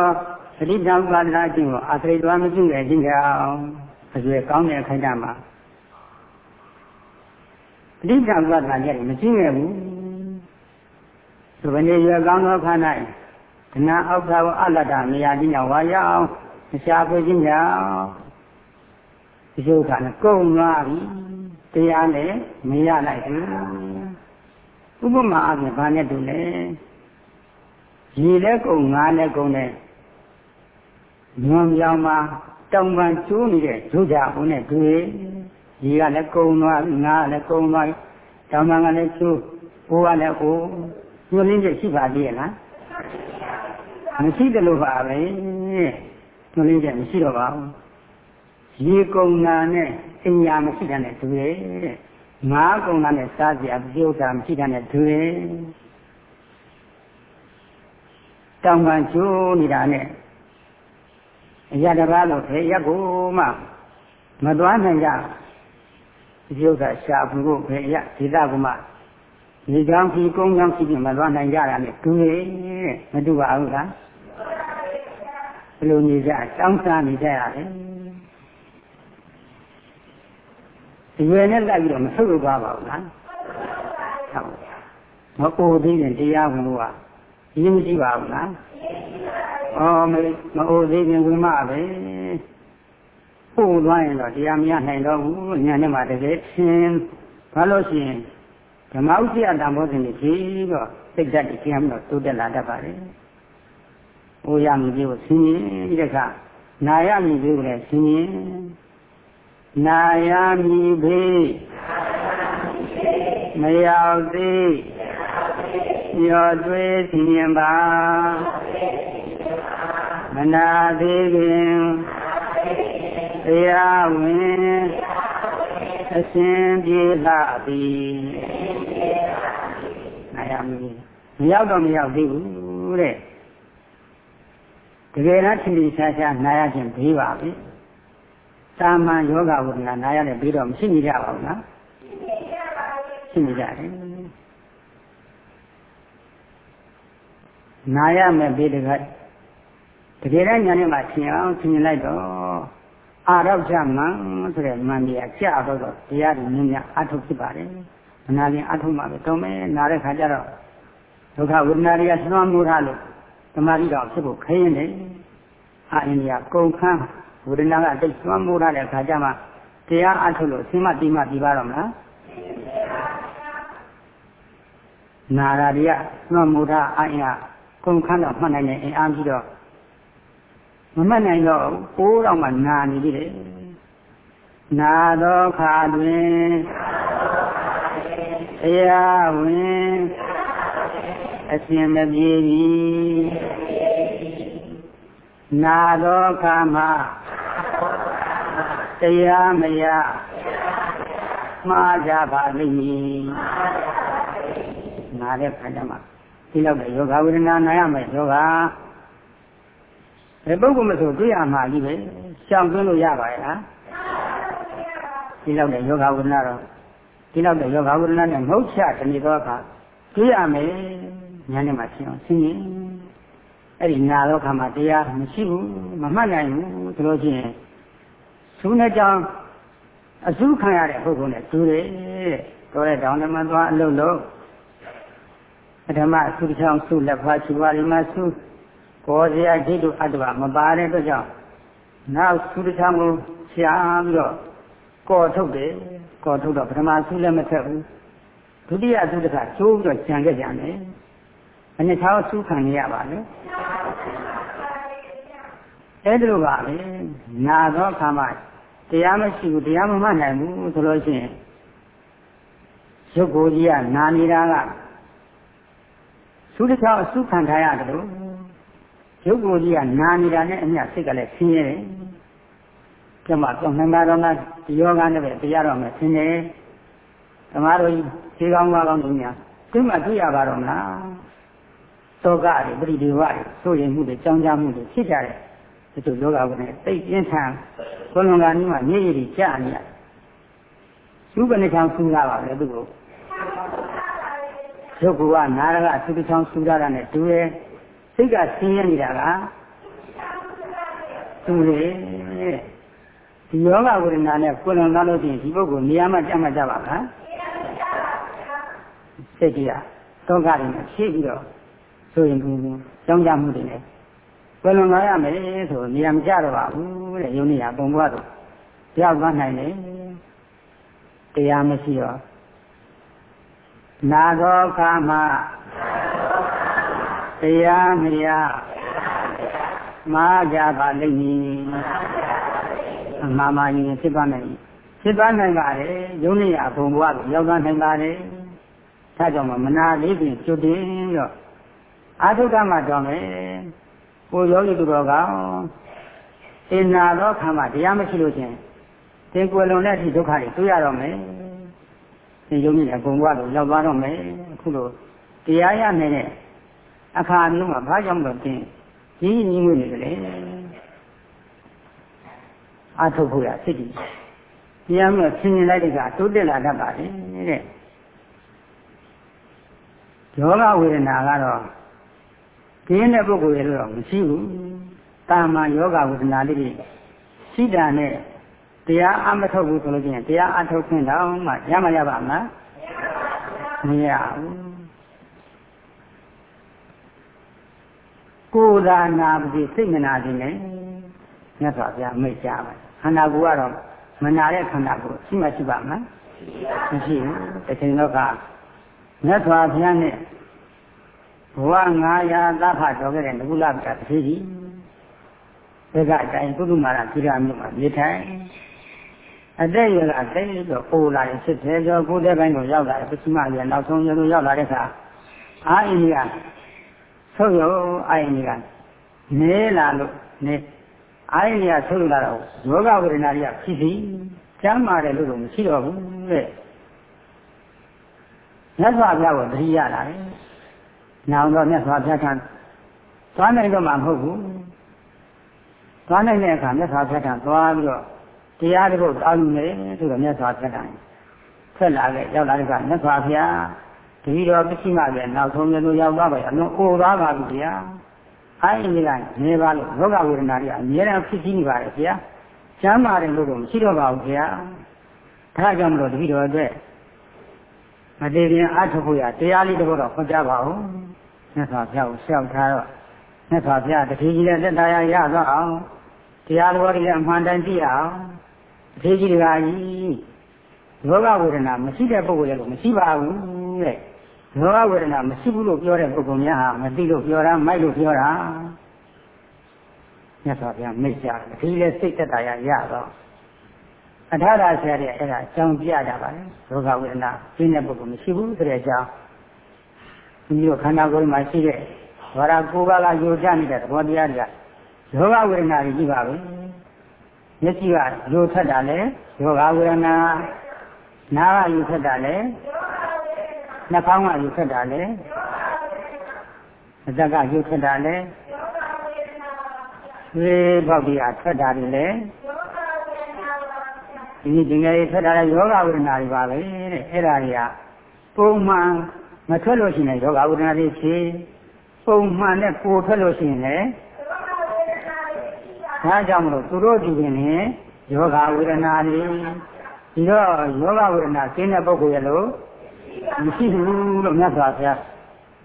သတိတံပါဒနာခြင်းကိုအာသရိတဝမပြုခဲ့ခြင်းကြောင့်အရွယ်ကောင်းတဲ့ခိုင်တာမှာသတိတံပါဒနာကြည့်မရှိခဲ့ဘူးဒီဘယ်နေရွယ်ကောင်းသောခါ၌ဒနာအောက်သာကိုအလတ္တမယာခြင်းကြောင့်ဝါရအောင်မရှားဖွေခြင်းကြောင့်ဒီလိုကလည်းကုန်သွားပြီတရားနဲ့မရလိုက်ဘူးဥပမာအပြင်ဘာနဲ့တူလဲ ရေလည်းကုန်ငါးလည်းကုန်တဲ့ညွန်ပြောင်းမှာတောင်ပန်ကျိုးနေတဲ့ဒုကြဦးနဲ့တွေ့ရေကလည်းကုန်သွားငါးလည်းကုန်သွားတောင်ပန်ကလည်းကျိုးဘိုးကလည်းအိုးညွန်လင်းချက်ရှိပါသေးရဲ့လားမရှိတယ်လို့ပါပဲညွန်လင်းချက်မရှိတော့ပါဘူးရေကုန်တာနဲ့အညာမရှိတဲ့နဲ့တွေ့တဲ့ငါးကုန်တာနဲ့စားစရာပြုတ်တာမရှိတဲ့နဲ့တွေ့ တောင်ပန်ကျိုးနေတာနဲ့အရာတကားလို့ခေရက်ကိုမှမသွားနိုင်ကြဒီဥစ္စာရှာဖွေဖို့ခေရက်ဒေသကမှဒီကြောင့်ဒီကုန်းကြောင့်ဖြစ်မသွားနိုင်ကြတာနဲ့တူရဲ့မတူပါဘူးလားဘယ်လိုနေကြတောင်းစားနေကြရတယ်အရွယ်နဲ့လိုက်ပြီးတော့မဆုပ်သွားပါဘူးလားဟုတ်မအိုသေးရင်တရားဝင်လို့က ရင်းမရှိပါဘူးလားဩမမအိုသေးရင်ဝင်မပဲပို့သွားရင်တော့တရားမရနိုင်တော့ဘူးညာနဲ့မှတကယ်ရှင်းဘာလို့ရှိရင်ဓမ္မဥစ္စာတန်ဖိုးစဉ်ကြီးပြီးတော့စိတ်ဓာတ်ကြီးကျမ်းပြီးတော့တိုးတက်လာတတ်ပါတယ်။အိုရမည်ကိုဆင်းရင်ပြီးတဲ့အခါနာရမည်ကိုလည်းဆင်းရင်နာရမည်ဘေးမရောက်သေး ညောတွေးဆင်းရင်ပါမနာသေးခင်တရားဝင်အရှင်ပြေလာသည်နာရမည်မရောက်တော့မရောက်သေးဘူးတဲ့တကယ်တော့ထင်ထင်ရှားရှားနာရခြင်းဘေးပါပဲသာမန်ယောဂဝိဒနာနာရတဲ့ဘေးတော့မရှိနေကြပါဘူးနော်ရှိနေကြတယ် နာရမယ်ဘေးတကယ်တကယ်တော့ညာနဲ့မှသင်အောင်သင်လိုက်တော့အာရောက်ကြမှန်ဆိုတဲ့မှန်တရားကြာတော့တရားတွေမြင်မြအထုတ်ဖြစ်ပါတယ်မနာရင်အထုတ်မှပဲတော့မဲနာတဲ့ခါကျတော့ဒုက္ခဝေဒနာတွေကဆွမ်းမှုထားလို့တမာတိတော်ဖြစ်ဖို့ခရင်တယ်အာအိန္ဒိယကုန်ခန်းဝေဒနာကတိတ်ဆွမ်းမှုထားတဲ့ခါကျမှတရားအထုတ်လို့အစမတိမပြီးပါတော့မလားနာရာတွေကဆွမ်းမှုထားအာအိန္ဒိယ ကုန်ခန်းတော့မှတ်နိုင်တဲ့အင်အားပြီးတော့မမှတ်နိုင်တော့ပိုးတော့မှနာနေပြီလေနာတော့ခါတွင်တရားဝင်အရှင်မပြေပြီနာတော့ခါမှာတရားမရမှားကြပါလိမ့်မည်နာတဲ့ခါကျမှ ဒီလောက်တဲ့ယောဂဝေဒနာနာရမယ်ယောဂဘယ်ပုဂ္ဂိုလ်မဆိုတွေ့ရမှာကြီးပဲရှောင်သွင်းလို့ရပါရဲ့လားဒီလောက်တဲ့ယောဂဝိဒနာတော့ဒီလောက်တဲ့ယောဂဝိဒနာနဲ့ငုတ်ချတနေတော့အခါတွေ့ရမယ်ညာနဲ့မှရှင်းအောင်ရှင်းရင်အဲ့ဒီညာတော့ခါမှာတရားမရှိဘူးမမှတ်နိုင်ဘူးဒါလို့ချင်းသူနဲ့ကြောင့်အစုခံရတဲ့ပုဂ္ဂိုလ်နဲ့တူတယ်တော်တဲ့တောင်းတမသွားအလုပ်လုပ် ပထမသုတ္တချောင်းဆုလက်ဖားချူပါလိမ့်မဆုကိုယ်စရာဒိဋ္ဌုအတ္တဝမပါတဲ့အတွက်ကြောင့်နောက်သုတ္တချံကိုရှားပြီးတော့ကော်ထုတ်တယ်ကော်ထုတ်တော့ပထမဆုလည်းမထက်ဘူးဒုတိယသုတ္တကကျိုးပြီးတော့ကြံခဲ့ကြတယ်အနှစ်ချောင်းဆုခံရပါလေအဲ့ဒါလိုပါပဲနာသောခါမှတရားမရှိဘူးတရားမမှတ်နိုင်ဘူးဆိုလို့ရှိရင်ရုပ်ကိုယ်ကြီးကနာနေတာက သုတ္တချောင်းအဆုခံထားရတယ်လို့ရုပ်ကိုယ်ကြီးကနာနေတာနဲ့အမျှစိတ်ကလည်းဆင်းရဲတယ်။ကျမတော့နှမှာတော့ဒီယောဂနဲ့ပဲတရားတော်မယ်ဆင်းရဲ။ဓမ္မတော်ကြီးခြေကောင်းကားကောင်းတို့များဒီမှာတွေ့ရပါတော့မလား။သောကတွေပရိဒီဝတွေဆိုရင်မှုတွေကြောင်းကြမှုတွေဖြစ်ကြတယ်။ဒီလိုယောဂဝင်တိတ်ပြင်းထန်ဘုံလုံးကနီးမှညည်ရည်ကြာနေရ။သူကနေ့ချောင်းဆူလာပါပဲသူက။ ရုပ်ကနာရကသူတစ်ချောင်းဆူလာတာနဲ့တူရဲ့စိတ်ကဆင်းရဲနေတာကသူလေဒီယောဂဝေဒနာနဲ့ကိုယ်လုံးသားလို့ရှိရင်ဒီပုဂ္ဂိုလ်နေရာမှာကြမှာကြပါလားစိတ်ကြီးကတော့ကတွေနဲ့ဖြည့်ပြီးတော့ဆိုရင်ဘူးကြောင်းကြမှုတွေနဲ့ကိုယ်လုံးသားရမယ်ဆိုနေရာမကြတော့ပါဘူးတဲ့ယုံနေရပုံပွားတော့ကြောက်သွားနိုင်တယ်တရားမရှိတော့ နာသောခါမှာတရားမရမာကြပါလိမ့်မည်မာမာရင်ဖြစ်ပါနိုင်ဖြစ်ပါနိုင်ပါတယ်ယုံနေရဘုံဘဝကိုရောက်သွားနိုင်ပါတယ်ဒါကြောင့်မနာလေးပြင်ကျွတ်တင်ရောအာထုကမှတော်မယ်ကိုယောဂီသူတော်ကောင်အင်နာသောခံမှာတရားမရှိလို့ချင်းသင်ကွယ်လွန်တဲ့အထိဒုက္ခတွေတွေ့ရတော့မယ် သင်ယုံနေတဲ့အဘုံဘဝကိုရောက်သွားတော့မယ်အခုလိုတရားရနေတဲ့အခါမျိုးမှာဘာကြောင့်လို့တင်ကြီးကြီးငွေနေတယ်လေအထုတ်ဖို့ရစိတ်ကြီးတရားမျိုးဆင်ញင်လိုက်တဲ့ကတိုးတက်လာတတ်ပါတယ်တဲ့ယောဂဝေဒနာကတော့ကျင်းတဲ့ပုဂ္ဂိုလ်ရဲ့လို့တော့မရှိဘူးတာမန်ယောဂဝေဒနာလေးတွေရှိတာနဲ့ တရားအမထုတ်ဘူးဆိုလို့ချင်းတရားအထုတ်ခွင့်တော့မှရမရပါမလားမရဘူးကိုယ်သာနာပြီစိတ်မနာခြင်းနဲ့မြတ်စွာဘုရားမိတ်ကြပါခန္ဓာကိုယ်ကတော့မနာတဲ့ခန္ဓာကိုယ်ရှိမှရှိပါမလားမရှိဘူးတစ်ချိန်တော့ကမြတ်စွာဘုရားနဲ့ဘဝ900သတ်ဖတ်တော်ခဲ့တဲ့ငကုလကတတိကြီးဒီကအတိုင်းပုဂ္ဂမာရကိရမြို့မှာနေထိုင် အတဲ့ရကအတဲ့တော့ပိုလာရင်စစ်သေးကြောကိုယ်တဲ့ဘိုင်းကိုရောက်လာတယ်ပစ္စမရနောက်ဆုံးရလို့ရောက်လာတဲ့အခါအာအိန္ဒိယဆုပ်ရောအာအိန္ဒိယနေလာလို့နေအာအိန္ဒိယဆုပ်လာတော့ယောဂဝေဒနာတွေကဖြစ်ပြီးကျမ်းမာတယ်လို့တော့မရှိတော့ဘူးတဲ့မြတ်စွာဘုရားကိုတတိယလာတယ်။နောင်တော့မြတ်စွာဘုရားကသွားနိုင်တော့မှမဟုတ်ဘူး။သွားနိုင်တဲ့အခါမြတ်စွာဘုရားကသွားပြီးတော့ တရားတစ်ခုတောင်းနေဆိုတော့မြတ်စွာဘုရားကဆက်လာခဲ့ရောက်လာတဲ့အခါမြတ်စွာဘုရားတတိတော်ပစ္စည်းမပဲနောက်ဆုံးမျိုးရောက်သွားပါရဲ့အလုံးအိုသွားပါပြီဗျာ။အဲ့ဒီကနေပါလို့လောကဝေဒနာတွေအများအားဖြစ်နေပါတယ်ဗျာ။ကျမ်းပါတယ်လို့တော့မရှိတော့ပါဘူးဗျာ။ဒါကြောင့်မလို့တတိတော်အတွက်မတည်ရင်အထုဖို့ရတရားလေးတစ်ခုတော့ဟောကြားပါဦးမြတ်စွာဘုရားကိုရှောက်ထားတော့မြတ်စွာဘုရားတတိကြီးနဲ့တက်တရားရသွားအောင်တရားတော်တွေလည်းအမှန်တန်ကြည့်အောင် တတိကြီးတွေကကြီးယောဂဝေဒနာမရှိတဲ့ပုဂ္ဂိုလ်လည်းမရှိပါဘူးတဲ့ယောဂဝေဒနာမရှိဘူးလို့ပြောတဲ့ပုဂ္ဂိုလ်များဟာမသိလို့ပြောတာမိုက်လို့ပြောတာမြတ်စွာဘုရားမိတ်ကြတယ်တတိလည်းစိတ်တက်တရားရတော့အထာရဆရာတွေအဲ့ဒါအကြောင်းပြကြပါလေယောဂဝေဒနာပြင်းတဲ့ပုဂ္ဂိုလ်မရှိဘူးဆိုတဲ့အကြောင်းဒီလိုခန္ဓာကိုယ်မှာရှိတဲ့ဝါရကိုးပါးကယူကြနေတဲ့သဘောတရားတွေကယောဂဝေဒနာတွေကြီးပါပဲ မျက်စိကယူထက်တာလေယောဂဝေဒနာနားကယူထက်တာလေနှာခေါင်းကယူထက်တာလေအသက်ကယူထက်တာလေသေဘောက်ဒီအထက်တာတွေလေဒီနေ့ဒီငယ်ရေးထွက်လာတဲ့ယောဂဝေဒနာတွေပါပဲတဲ့အဲ့ဒါတွေကပုံမှန်မထွက်လို့ရှိရင်ယောဂဝေဒနာတွေဖြစ်ပုံမှန်နဲ့ကိုထွက်လို့ရှိရင်လည်း ဒါကြောင့်မလို့သူတို့ဒီရင်လည်းယောဂဝေဒနာတွေဒီတော့ယောဂဝေဒနာကျင်းတဲ့ပုဂ္ဂိုလ်ရဲ့လို့မရှိဘူးလို့မြတ်စွာဘုရား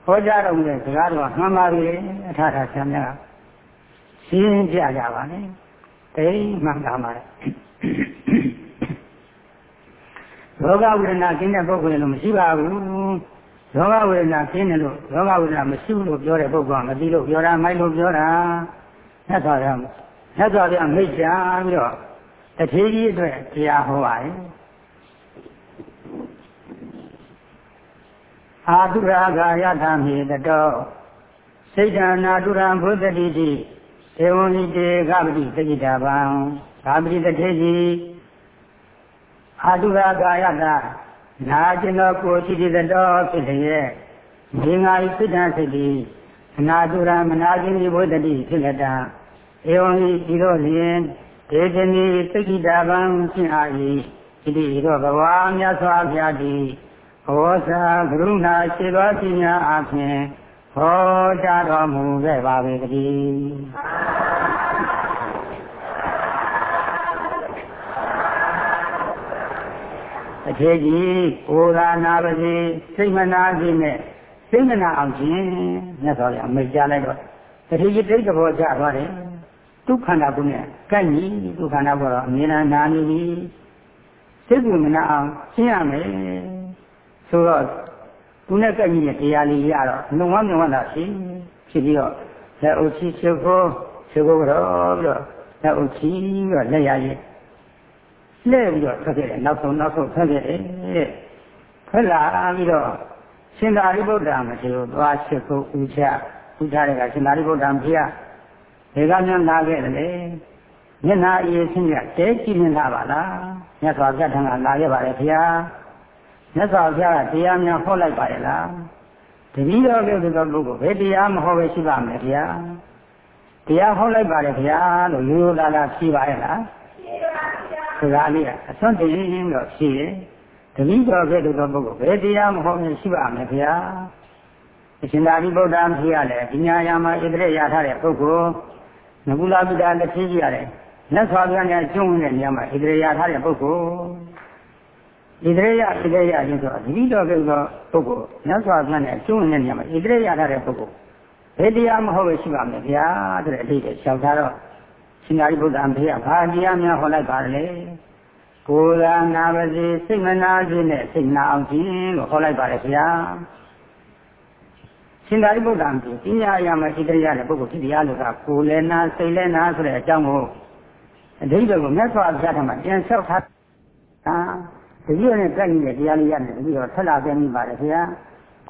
ဟောကြားတော်မူတဲ့စကားတော်မှန်ပါပြီအထာထာဆရာများရှင်းပြကြပါနဲ့တိတ်မှန်တာပါလေယောဂဝေဒနာကျင်းတဲ့ပုဂ္ဂိုလ်လည်းမရှိပါဘူးယောဂဝေဒနာကျင်းတယ်လို့ယောဂဝေဒနာမရှိဘူးလို့ပြောတဲ့ပုဂ္ဂိုလ်ကမသိလို့ပြောတာမိုက်လို့ပြောတာသက်သွားရမယ် သက်သွားရမိတ်ချာပြီးတော့တထေးကြီးအတွက်တရားဟောပါတယ်အာတုရာဂာယထာမေတတောစိတ်ဓာနာတုရံဘုဒ္ဓတိတိဒေဝံဟိတေကပတိသတိတာဗံကာပတိတထေးကြီးအာတုရာကာယတာနာကျင်သောကိုရှိတဲ့တော်ဖြစ်လျက်မြေငါဤစိတ္တစိတ်တိအနာတုရာမနာခြင်းဒီဘုဒ္ဓတိဖြစ်လက်တာ ဧဝံဤဒီတော့လျင်ဒေသနီစိတ်တိတာဗံရှင်းအာ၏ဣတိရောဘဝမြတ်စွာဘုရားသည်ဘောဇာကရုဏာရှိသောပညာအဖြင့်ဟောကြားတော်မူခဲ့ပါပေတည်းအထေကြီးကိုယ်သာနာပါစေစိတ်မနာခြင်းနဲ့စိတ်မနာအောင်ခြင်းမြတ်စွာဘုရားအမိန့်ကြားလိုက်တော့အထေကြီးတိတ်တော်ကြသွားတယ် ဒုက္ခန္တာကုနဲ့ကန့်ညီဒုက္ခန္တာဘောတော့အမြဲတမ်းနာနေပြီစိတ်ကမနာအောင်ရှင်းရမယ်ဆိုတော့သူနဲ့ကန့်ညီတဲ့တရားလေးရတော့လုံဝမြဝတာရှိဖြစ်ပြီးတော့လက်အုပ်ချီချုပ်ဖို့ချုပ်ဖို့တော့ပြီးတော့လက်အုပ်ချီပြီးတော့လက်ရရဲ့လှည့်ပြီးတော့ထွက်ခဲ့တယ်နောက်ဆုံးနောက်ဆုံးထွက်ခဲ့တယ်ထွက်လာပြီးတော့ရှင်သာရိပုတ္တရာမထေရသွားရှိဖို့ဥချဥချတဲ့ကရှင်သာရိပုတ္တရာမထေရ ဒေကမြန်လာခဲ့တယ်လေမျက်နာအေးဆင်းရတဲကြည့်နေလာပါလားမြတ်စွာဘုရားထံကလာခဲ့ပါတယ်ခင်ဗျာမြတ်စွာဘုရားကတရားများဟောလိုက်ပါရဲ့လားတတိတော်ကသောပုဂ္ဂိုလ်ဘယ်တရားမဟောပဲရှိပါမယ်ခင်ဗျာတရားဟောလိုက်ပါတယ်ခင်ဗျာလို့ရိုးရိုးသားသားဖြေပါရဲ့လားစကားလေးကအစွန့်တည်ရင်းတော့ရှိတယ်။တတိတော်ကဲ့သို့သောပုဂ္ဂိုလ်ဘယ်တရားမဟုတ်ရင်ရှိပါမယ်ဗျာ။အရှင်သာရိပုတ္တရာဖြစ်ရလေပညာယာမှာဣတရေရထားတဲ့ပုဂ္ဂိုလ် ငကုလာပိတာလက်ရှိရတယ်လက်စွာဘုရားနဲ့ကျွန်းတဲ့နေရာမှာဣတရေရထားတဲ့ပုဂ္ဂိုလ်ဣတရေရဣတရေရချင်းဆိုတတိတော်ကိသောပုဂ္ဂိုလ်လက်စွာဘုရားနဲ့ကျွန်းတဲ့နေရာမှာဣတရေရထားတဲ့ပုဂ္ဂိုလ်ဘယ်တရားမဟုတ်ပဲရှိပါမယ်ဗျာဆိုတဲ့အတိတ်လျှောက်ထားတော့ရှင်သာရိပုတ္တရာဖေကဘာတရားများဟောလိုက်ပါလဲကိုယ်ကနာပါစေစိတ်မနာခြင်းနဲ့စိတ်နာအောင်ခြင်းလို့ဟောလိုက်ပါတယ်ဗျာ ရှင်သာရိပုတ္တရာပြပညာအရာမှာဣတရိယနဲ့ပုဂ္ဂိုလ်ဖြစ်တရားလို့ကကိုယ်လည်းနာစိတ်လည်းနာဆိုတဲ့အကြောင်းကိုအဓိပ္ပာယ်ကိုမြတ်စွာဘုရားထံမှာပြန်လျှောက်ထားတာတတိယနဲ့တက်နေတဲ့တရားလေးရတယ်တတိယထက်လာပြန်ပြီပါတယ်ခင်ဗျာ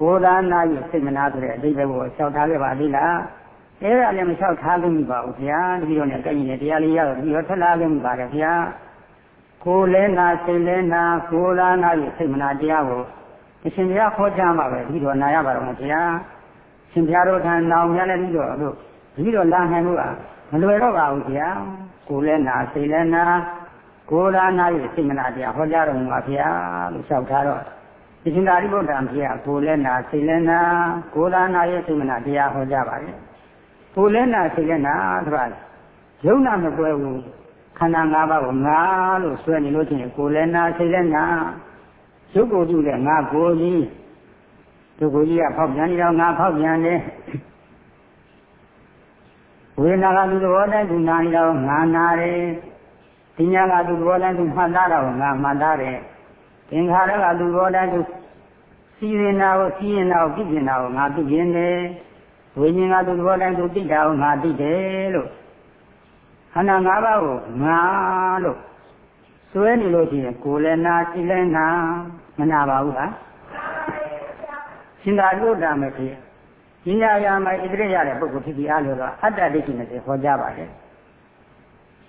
ကိုယ်သာနာရဲ့စိတ်မနာဆိုတဲ့အဓိပ္ပာယ်ကိုလျှောက်ထားခဲ့ပါသေးလားအဲ့ဒါလည်းမလျှောက်ထားလို့မပါဘူးခင်ဗျာတတိယနဲ့တက်နေတဲ့တရားလေးရတော့တတိယထက်လာခဲ့ပြီပါတယ်ခင်ဗျာကိုယ်လည်းနာစိတ်လည်းနာကိုယ်သာနာရဲ့စိတ်မနာတရားကိုအရှင်ဘုရားခေါ်ကြားမှာပဲဒီတော့နာရပါတော့ခင်ဗျာ ရှင်ဘုရားတို့ထံနောင်များလည်းပြီးတော့တို့ပြီးတော့လာနိုင်လို့ကမလွယ်တော့ပါဘူးဗျာကိုယ်လည်းနာစိတ်လည်းနာကိုယ်သာနာရဲ့စိတ်မနာတရားဟောကြားတော်မူပါဗျာလို့လျှောက်ထားတော့ဒီရှင်သာရိပုတ္တရာဘုရားကိုယ်လည်းနာစိတ်လည်းနာကိုယ်သာနာရဲ့စိတ်မနာတရားဟောကြားပါတယ်ကိုယ်လည်းနာစိတ်လည်းနာဆိုတာယုံနာမကွဲဘူးခန္ဓာ၅ပါးကိုငါလို့ဆွဲနေလို့ချင်းကိုယ်လည်းနာစိတ်လည်းနာရုပ်ကိုယ်ကြည့်တဲ့ငါကိုယ်ကြီး သူကိုကြီးကဖောက်ပြန်နေတော့ငါဖောက်ပြန်တယ်ဝေဒနာကသူသဘောတိုင်းသူနာနေတော့ငါနာတယ်ဒီညာကသူသဘောတိုင်းသူမှတ်သားတော့ငါမှတ်သားတယ်သင်္ခါရကသူသဘောတိုင်းသူစီရင်နာကိုစီရင်နာကိုပြည့်ပြင်နာကိုငါပြည့်ပြင်တယ်ဝိညာဉ်ကသူသဘောတိုင်းသူသိတာကိုငါသိတယ်လို့ခန္ဓာ၅ပါးကိုငါလို့စွဲနေလို့ရှိရင်ကိုယ်လည်းနာစိတ်လည်းနာမနာပါဘူးလား ရှင်သာရိပုတ္တရာမဖြစ်ပညာရာမှာဣတိရရတဲ့ပုဂ္ဂိုလ်ဖြစ်ပြီးအားလို့တော့အတ္တဒိဋ္ဌိနဲ့ဟောကြားပါတယ်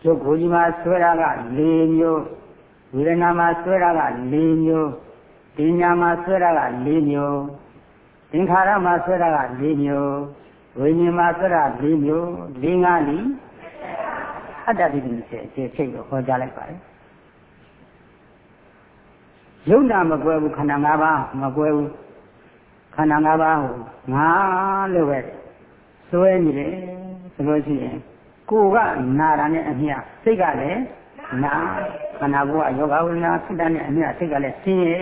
ကျုပ်ကိုကြီးမှာဆွဲတာက၄မျိုးဝေဒနာမှာဆွဲတာက၄မျိုးဒီညာမှာဆွဲတာက၄မျိုးသင်္ခါရမှာဆွဲတာက၄မျိုးဝိညာဉ်မှာဆွဲတာ၄မျိုး၄ငါးလီအတ္တဒိဋ္ဌိနဲ့အခြေချိတ်ကိုဟောကြားလိုက်ပါတယ်ယုံနာမကွဲဘူးခန္ဓာ၅ပါးမကွဲဘူး ခန္ဓာ၅ပါးကိုငါလို့ပဲစွဲနေတယ်ဆိုလို့ရှိရင်ကိုယ်ကနာတာနဲ့အမျှစိတ်ကလည်းနာခန္ဓာကိုယ်ကယောဂဝိညာဉ်စိတ်တနဲ့အမျှစိတ်ကလည်းဆင်းရဲ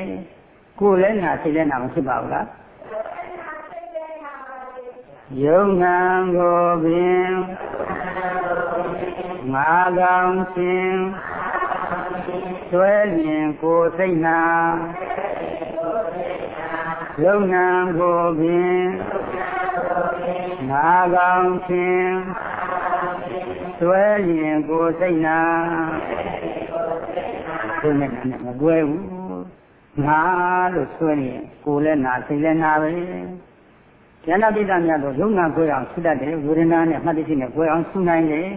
ကိုယ်လည်းနာစိတ်လည်းနာမဖြစ်ပါဘူးလားယုံငံကိုပင်ငါကောင်းခြင်းဆွဲလျင်ကိုယ်စိတ်နာ ယုံနံကိုပင်ငါကောင်းခြင်းဆွဲလျင်ကိုစိတ်နာဒီနဲ့နဲ့မကွဲဘူးငါလို့ဆွဲရင်ကိုလည်းနာစိတ်လည်းနာပဲဉာဏပိဋကများတော့ယုံနာကိုအောင်ဆုတတ်တယ်ဝေဒနာနဲ့မှတ်သိစိတ်နဲ့ကိုအောင်ဆုနိုင်တယ်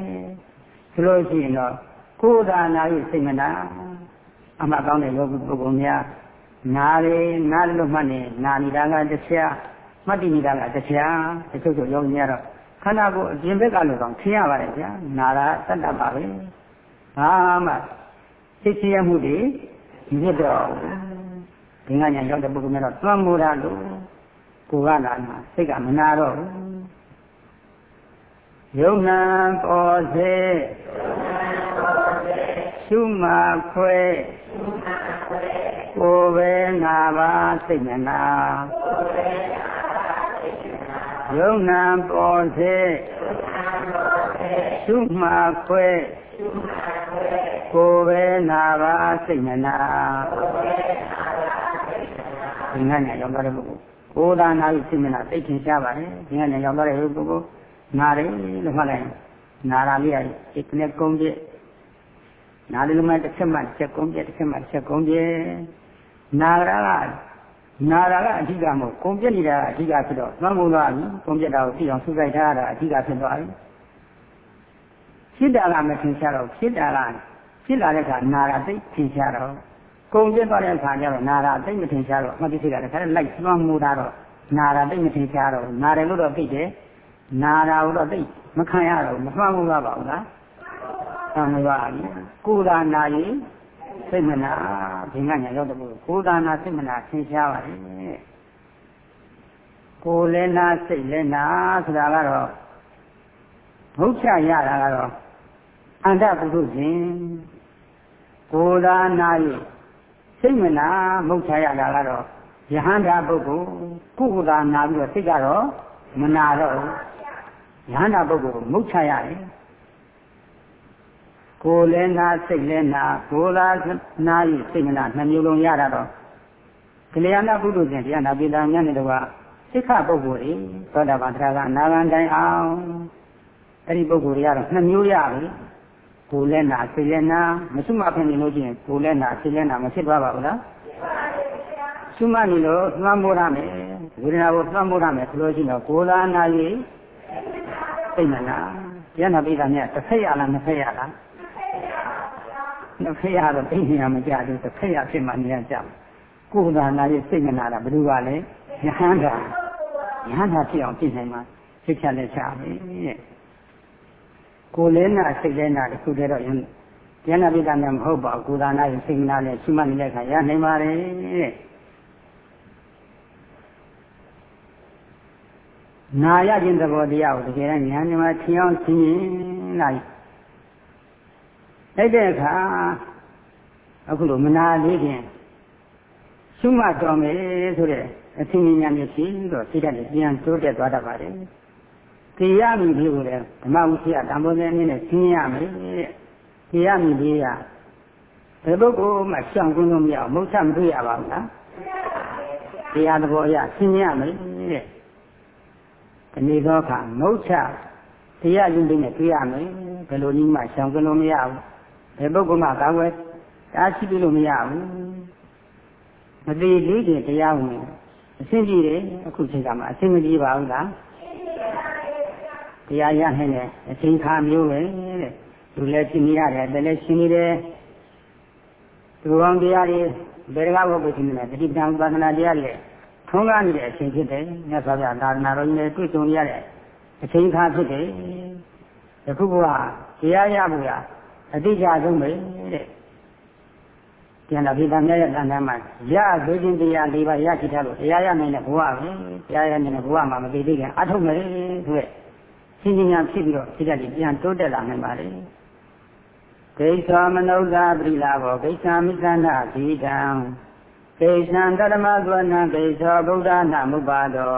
ဆိုလို့ရှိရင်တော့ကိုယ်သာနာ၍စိတ်မနာအမှကောင်းတဲ့ယောဂပုဂ္ဂိုလ်များ နာလေနားလို့မှတ်နေနာနေတာကတရားမှတ်တည်နေတာကတရားတချို့ချို့ယောဂီများတော့ခန္ဓာကိုယ်အပြင်ဘက်ကလို့တော့ထင်ရပါတယ်ဗျာနာတာတတ်တတ်ပါပဲဟာမှသိချရမှုတွေမြစ်တော့ဒီကညာရောက်တဲ့ပုဂ္ဂိုလ်များတော့သွမ်းမိုးတာလို့ကိုယ်ကလာနာစိတ်ကမနာတော့ဘူးယုံနာပေါ်စေရှုမှခွဲ ကိုယ်ပဲငါပါစိတ်မနာယုံနာပေါ်စေရှုမှခွဲကိုယ်ပဲနာပါစိတ်မနာဒီငါညာရောက်တဲ့ပုဂ္ဂိုလ်ကိုယ်သာနာပြီးစိတ်မနာသိချင်ရှားပါတယ်ဒီငါညာရောက်တဲ့ပုဂ္ဂိုလ်နာတယ်လို့မှတ်လိုက်နာရာလေးရစိတ်နဲ့ကုန်းပြနားလေးမှတစ်ချက်မှတစ်ချက်ကုန်းပြတစ်ချက်မှတစ်ချက်ကုန်းပြ နာရာကနာရာကအဓိကမဟုတ်ကုန်းပြနေတာကအဓိကဖြစ်တော့သွမ်းကုန်သွားပြီကုန်းပြတာကိုသိအောင်စုစိုက်ထားတာအဓိကဖြစ်သွားပြီဖြစ်တာကမထင်ရှားတော့ဖြစ်တာကဖြစ်လာတဲ့အခါနာရာသိထင်ရှားတော့ကုံပြတ်သွားတဲ့အခါကျတော့နာရာသိမထင်ရှားတော့အမှတ်တစိတ်ကတခါတည်းလိုက်သွမ်းမှုတာတော့နာရာသိမထင်ရှားတော့နာတယ်လို့တော့သိတယ်နာရာကိုတော့သိမခံရတော့မမှန်ဘူးလားပါဘူးလားဆံမပါဘူးကိုယ်သာနာရင် စိတ်မနာဘင်္ဂညာရောက်တဲ့ပုဂ္ဂိုလ်ကိုယ်သာနာစိတ်မနာသင်ရှားပါလေကိုယ်လည်းနာစိတ်လည်းနာဆိုတာကတော့ဘုရားရတာကတော့အန္တပုထုဇဉ်ကိုယ်သာနာ၍စိတ်မနာမုတ်ချရတာကတော့ယဟန္တာပုဂ္ဂိုလ်ကုက္ကသာနာပြီးတော့စိတ်ကတော့မနာတော့ဘူးယဟန္တာပုဂ္ဂိုလ်ကိုမုတ်ချရတယ် ကိုယ်လည်းနာစိတ်လည်းနာကိုယ်သာနာ၍စိတ်မနာနှမျိုးလုံးရတာတော့ကလျာဏပုထုဇဉ်တရားနာပိတာများနဲ့တော့စိက္ခပုဂ္ဂိုလ်တွေသောတာပန်တရားကအနာဂံတိုင်းအောင်အဲ့ဒီပုဂ္ဂိုလ်တွေကတော့နှစ်မျိုးရပြီကိုယ်လည်းနာစိတ်လည်းနာမဆုမဖြစ်နေလို့ချင်းကိုယ်လည်းနာစိတ်လည်းနာမဖြစ်သွားပါဘူးလားဆုမနေလို့သွမ်းမိုးရမယ်ဝေဒနာကိုသွမ်းမိုးရမယ်ဆိုလို့ရှိရင်ကိုယ်သာနာ၍စိတ်မနာတရားနာပိတာများတစ်ဖက်ရလားနှစ်ဖက်ရလား နှစ်ဖက်ရတော့သိနေရမကြဘူးတစ်ဖက်ရဖြစ်မှနေရကြမယ်ကိုယ်သာနာ၍စိတ်မနာတာဘယ်လိုပါလဲယဟန္တာယဟန္တာဖြစ်အောင်ဖြစ်နိုင်မှာစိတ်ချလက်ချပဲတဲ့ကိုယ်လဲနာစိတ်လဲနာတခုတည်းတော့ယန္ယန္နာပိတ္တများမဟုတ်ပါဘူးကိုယ်သာနာရင်စိတ်နာနဲ့ရှိမှနေတဲ့ခါရနိုင်ပါတယ်တဲ့နာရခြင်းသဘောတရားကိုတကယ်တမ်းဉာဏ်မှာထင်အောင်သိရင်လိုက် လိုက်တဲ့အခါအခုလိုမနာလေးခင်ရှုမှတ်တော်မယ်ဆိုတဲ့အသိဉာဏ်မျိုးရှိတော့စိတ်ဓာတ်ပြန်တိုးတက်သွားတတ်ပါတယ်။သိရမည်ဒီကိုလည်းဓမ္မဝိသယတံပေါ်တဲ့အနေနဲ့သိရမယ်တဲ့။သိရမည်ဒီကဘယ်ပုဂ္ဂိုလ်မှရှောင်ကွင်းလို့မရအောင်မုတ်ချမတွေ့ရပါဘူးလား။တရားသဘောအရသိရမယ်တဲ့။ဒီနေ့တော့ခါမုတ်ချတရားရင်တွေနဲ့တွေ့ရမယ်။ဘယ်လိုနည်းမှရှောင်ကွင်းလို့မရဘူး။ ဘယ်ပုဂ္ဂိုလ်မှကာကွယ်တားရှိလို့မရဘူး။မသေးလေးကျင်တရားဝင်အဆင်ပြေတယ်အခုချိန်ကမှအဆင်မပြေပါဘူးလားတရားရနိုင်တယ်အချိန်ခါမျိုးပဲတဲ့လူလည်းရှင်းနေရတယ်တလည်းရှင်းနေတယ်ဒီဘောင်တရားတွေဘယ်ကဘုရားရှင်နဲ့တတိပ္ပံသာသနာတရားတွေထုံးကားနေတဲ့အချိန်ဖြစ်တယ်မြတ်စွာဘုရားသာသနာတော်ကြီးနဲ့တွေ့ဆုံရတဲ့အချိန်ခါဖြစ်တယ်ယခုကတရားရဖို့ရ အတိအကျဆုံးပဲတဲ့ကျန်တာဒီတန်မြတ်ရဲ့တန်တမ်းမှာရသေးခြင်းတရား၄ပါးရရှိထားလို့တရားရနိုင်တဲ့ဘဝပဲတရားရနိုင်တဲ့ဘဝမှာမသိသေးခင်အထုတ်မယ်ဆိုရက်ရှင်းရှင်းညာဖြစ်ပြီးတော့စိတ်ဓာတ်ပြန်တိုးတက်လာနိုင်ပါလေဒိဋ္ဌာမနုဿာပရိလာဘောဂိစ္ဆာမိသနာဓိတံဂိစ္ဆံတတမသဝနံဂိစ္ဆောဗုဒ္ဓနာမုပါတော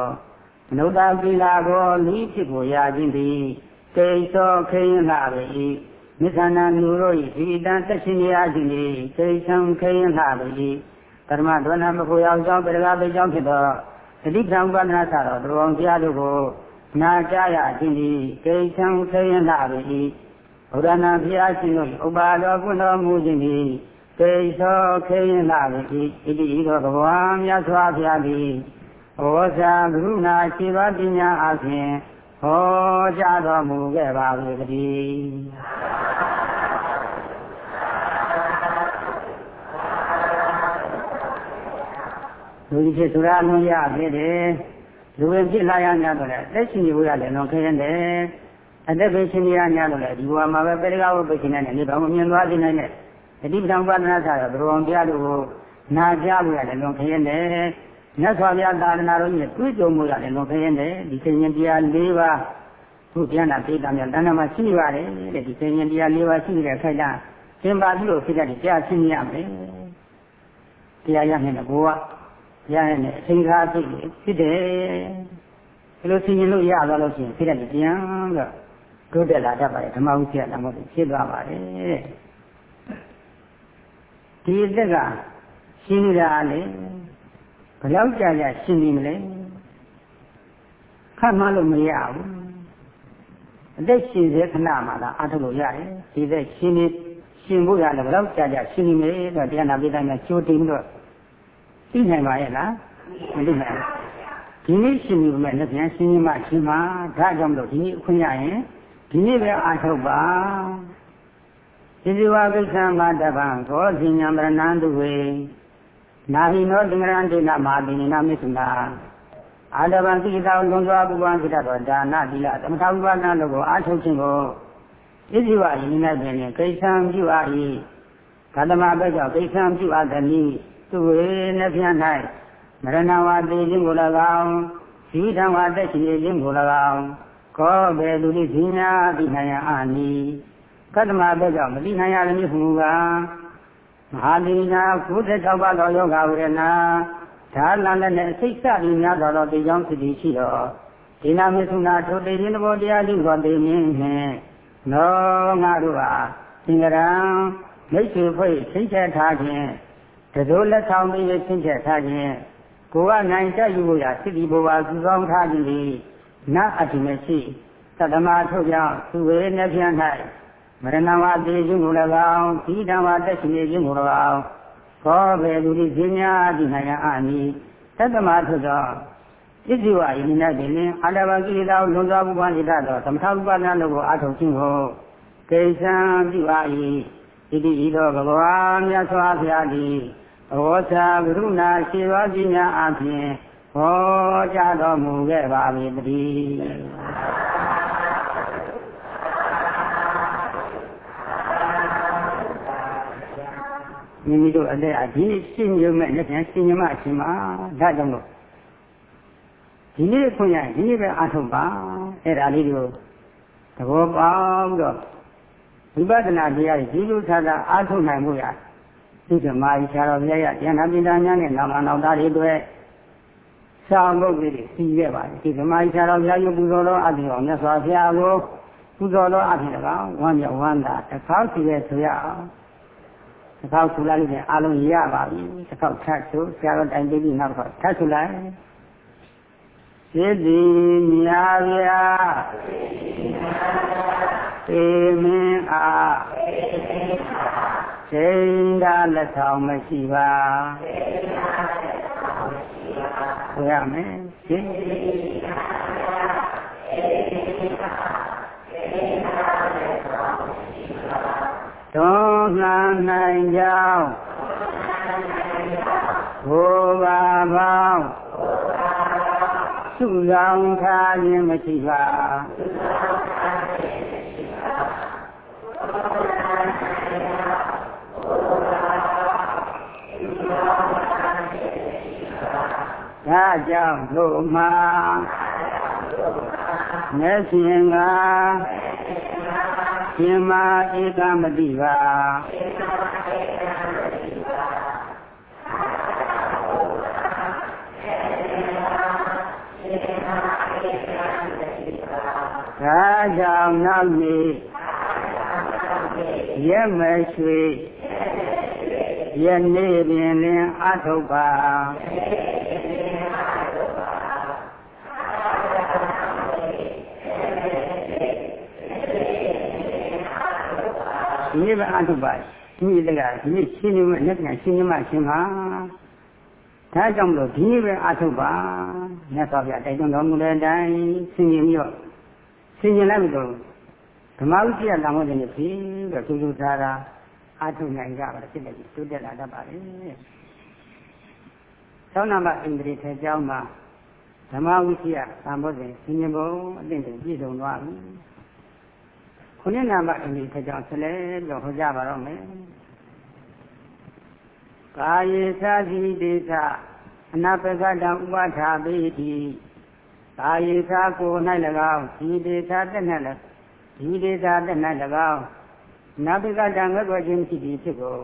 မနုဿာပရိလာဘောလိဖြစ်ကိုရခြင်းသည်ဂိစ္ဆောခိယလာပေ၏ မိသနာလူတို့ဤဒီတံသက်ရှင်ရခြင်းဤသိချံခရင်လှပေ၏ဓမ္မဒဝနာမကိုရောက်ကြောင်းပရဂပိကြောင်းဖြစ်သောသတိပ္ပံပဒနာဆတော်သူအောင်တရားတို့ကိုနာကြားရခြင်းဤသိချံခရင်လှပေ၏ဘုရားနာဘုရားရှင်တို့ဥပါတော်ကုတော်မူခြင်းဤသိသောခရင်လှပေ၏ဣတိသောဘဂဝါမြတ်စွာဘုရားသည်ဩဇာကရုဏာရှိသောပညာအပြင် ဟောကြားတော်မူခဲ့ပါ၏တည်းလူကြီးဖြစ်ဆိုတာလုံးရဖြစ်တယ်လူဝင်ဖြစ်လာရ냐တော့လေအသက်ရှင်နေဖို့ရတယ်လုံးခဲတယ်အသက်ပဲရှင်နေရ냐တော့လေဒီဘဝမှာပဲပေရကဝပိရှင်နေနေဘာမှမြင်သွားသေးနိုင်တဲ့အတိပ္ပံပဒနာဆရာဘုရားပြလို့ကိုနာကြားလို့ရတယ်လုံးခဲတယ် မြတ်စွာဘုရားသာသနာတော်ကြီးတွေ့ကြုံမှုရတယ်လုံးခဲတယ်ဒီသင်္ရင်တရား၄ပါးခုပြန်တာပြေးတာများတဏ္ဍာမှာရှိပါတယ်တဲ့ဒီသင်္ရင်တရား၄ပါးရှိနေတဲ့ခိုက်တာသင်ပါပြီးလို့ဖြစ်တဲ့တရားရှင်းရမယ်တရားရနိုင်တဲ့ဘဝရရင်အချိန်ခါဖြစ်ဖြစ်တယ်ဒီလိုဆင်ញင်လို့ရသွားလို့ရှိရင်ဖြစ်တဲ့ပြန်တော့တိုးတက်လာတတ်ပါတယ်ဓမ္မဝိသယဓမ္မတို့ဖြစ်သွားပါတယ်ဒီအသက်ကရှင်းနေတာလေ ဘယ်လောက်ကြာကြာရှင်းနေမလဲခတ်မှလို့မရဘူးအသက်ရှင်စေခဏမှသာအထုတ်လို့ရတယ်ဒီသက်ရှင်နေရှင်ဖို့ရတယ်ဘယ်တော့ကြာကြာရှင်နေမယ်တော့တရားနာပိဋကများကြိုတင်ပြီးတော့သိနိုင်ပါရဲ့လားမသိနိုင်ဘူးဒီနေ့ရှင်ပြီမဲ့လက်ပြန်ရှင်မှရှင်မှာဒါကြောင့်မလို့ဒီနေ့အခွင့်ရရင်ဒီနေ့ပဲအာထုတ်ပါဒီဇဝကိစ္စမတပံသောဇင်ညာမရဏံတုဝေ နာဟိနောသင်္ကရံဒိနမာတိနိနာမစ္ဆနာအာတဗံသိတောလွန်စွာပူပန်ဖြစ်တော်ဒါနသီလသမထဝိပါဒနာတို့ကိုအာထုတ်ခြင်းကိုဣဇိဝယင်း၌ပင်ကိစ္စံပြုအပ်၏ဂတမဘက်ကြောင့်ကိစ္စံပြုအပ်သည်သူဝေနှပြ၌မရဏဝါသေခြင်းကို၎င်းဇီထံဝါသက်ရှိခြင်းကို၎င်းကောဘေလူလိဇိညာတိနိုင်အာနိကတ္တမအတွက်ကြောင့်မတိနိုင်ရသည်ဟုက မဟာတိနာ96ပါးသောယောဂဝေဒနာဒါလန်နဲ့စိတ်ဆပြီးများသောသောတရားဖြစ်ပြီးရှိတော့ဒီနာမသုနာထိုတေရင်ဘောတရားလူတော်တေမြင်းနှင့်နောငါတို့ဟာသင်္ကရံမိတ်ဆွေဖွဲ့သိချက်ထားခြင်းတစိုးလက်ဆောင်ပြီးသိချက်ထားခြင်းကိုကနိုင်တတ်ယူရစိတ္တိဘဝစုဆောင်ထားခြင်းသည်နတ်အတ္တိမရှိသတ္တမထုတ်ကြောင့်သူဝေနှပြန့်၌ မရဏဝတိခြင်းကို၎င်းဒီဓမ္မတက်ရှိခြင်းကို၎င်းဘောဘေလူဒီဈဉ္ညာဒီနိုင်အာနိသတ္တမထုတ်ကြောင့်ဣတိဝယိနတိလင်အတ္တဝကိရိတာလွန်စွာပူပန်ရတသောသမထဥပဒနာတို့ကိုအာထုတ်ခြင်းကိုကိစ္စံပြုအာ၏ဣတိဤသောဘဂဝါမြတ်စွာဘုရားသည်အဝေါစာကရုဏာရှိသောပညာအပြင်ဟောကြားတော်မူခဲ့ပါ၏တည်း မိမိတို့အတဲ့အဒီရှင်းရုံမဲ့လက်ပြန်ရှင်းရမှအချင်းမှာဒါကြောင့်လို့ဒီနေ့ခွင့်ရဒီနေ့ပဲအထုတ်ပါအဲ့ဒါလေးကိုသဘောပေါက်တော့ဝိပဿနာတရားကြီးဒီလိုသာသာအထုတ်နိုင်မှုရဒီကမာကြီးဆရာတော်ဘုရားရဉာဏ်ပညာဉာဏ်နဲ့နာမနာသားတွေအတွက်စာမုတ်လေးတွေစီခဲ့ပါတယ်ဒီကမာကြီးဆရာတော်ဘုရားယုပူဇော်တော်အပြင်အောင်မြတ်စွာဘုရားကိုပူဇော်တော်အပြင်ကဝမ်းမြောက်ဝမ်းသာတစ်ခါစီရဲဆိုရအောင် တစ်ခေါက်ဆူလိုက်လို့အားလုံးရပါပြီတစ်ခေါက်ထပ်ဆူဆရာတော်တိုင်ပြီးနောက်တစ်ခေါက်ထပ်ဆူလိုက်စေတီမြာဗျာသေမင်းအားချိန်သာလက်ဆောင်မရှိပါဆိုရမယ်ရှင် န်းလှန်နိုင်ကြောင်းဘုရားပေါင်းစုဆောင်ထားခြင်းမရှိပါဒါကြောင့်တို့မှာမျက်ရှင်က ရှင်မာဧကမတိပါဒါကြောင့်နောက်နေ့ရက်မရွှေယနေ့ပင်လင်အထုပ်ပါ ဒီနေ့ပဲအထုပ်ပါဒီနေ့တကဒီနေ့ရှင်းနေမှလက်ပြန်ရှင်းနေမှရှင်းပါဒါကြောင့်မလို့ဒီနေ့ပဲအထုပ်ပါမြတ်စွာဘုရားတိုက်တွန်းတော်မူတဲ့အတိုင်းဆင်ခြင်ပြီးတော့ဆင်ခြင်လိုက်ပြီတော့ဓမ္မဥစ္စာတန်ဖိုးနေပြီတော့သူသူသားသားအထုနိုင်ကြပါဖြစ်တယ်တိုးတက်လာတတ်ပါလေသောနာမဣန္ဒြေထေကျောင်းမှာဓမ္မဝိစီယသံဘောဇဉ်ဆင်ញဘုံအသင့်တူပြည့်စုံသွားပြီ ခုနှစ်နာမဣန္ဒြေထေကျောင်းဆက်လက်လို့ဟောကြပါတော့မယ်ကာယေသာစီတေသအနာပကတံဥပထာပိတိကာယေသာကို၌၎င်းဒီတေသာတက်၌၎င်းဒီတေသာတက်၌၎င်းနာပိကတံငတ်ွက်ခြင်းဖြစ်ပြီးဖြစ်ကို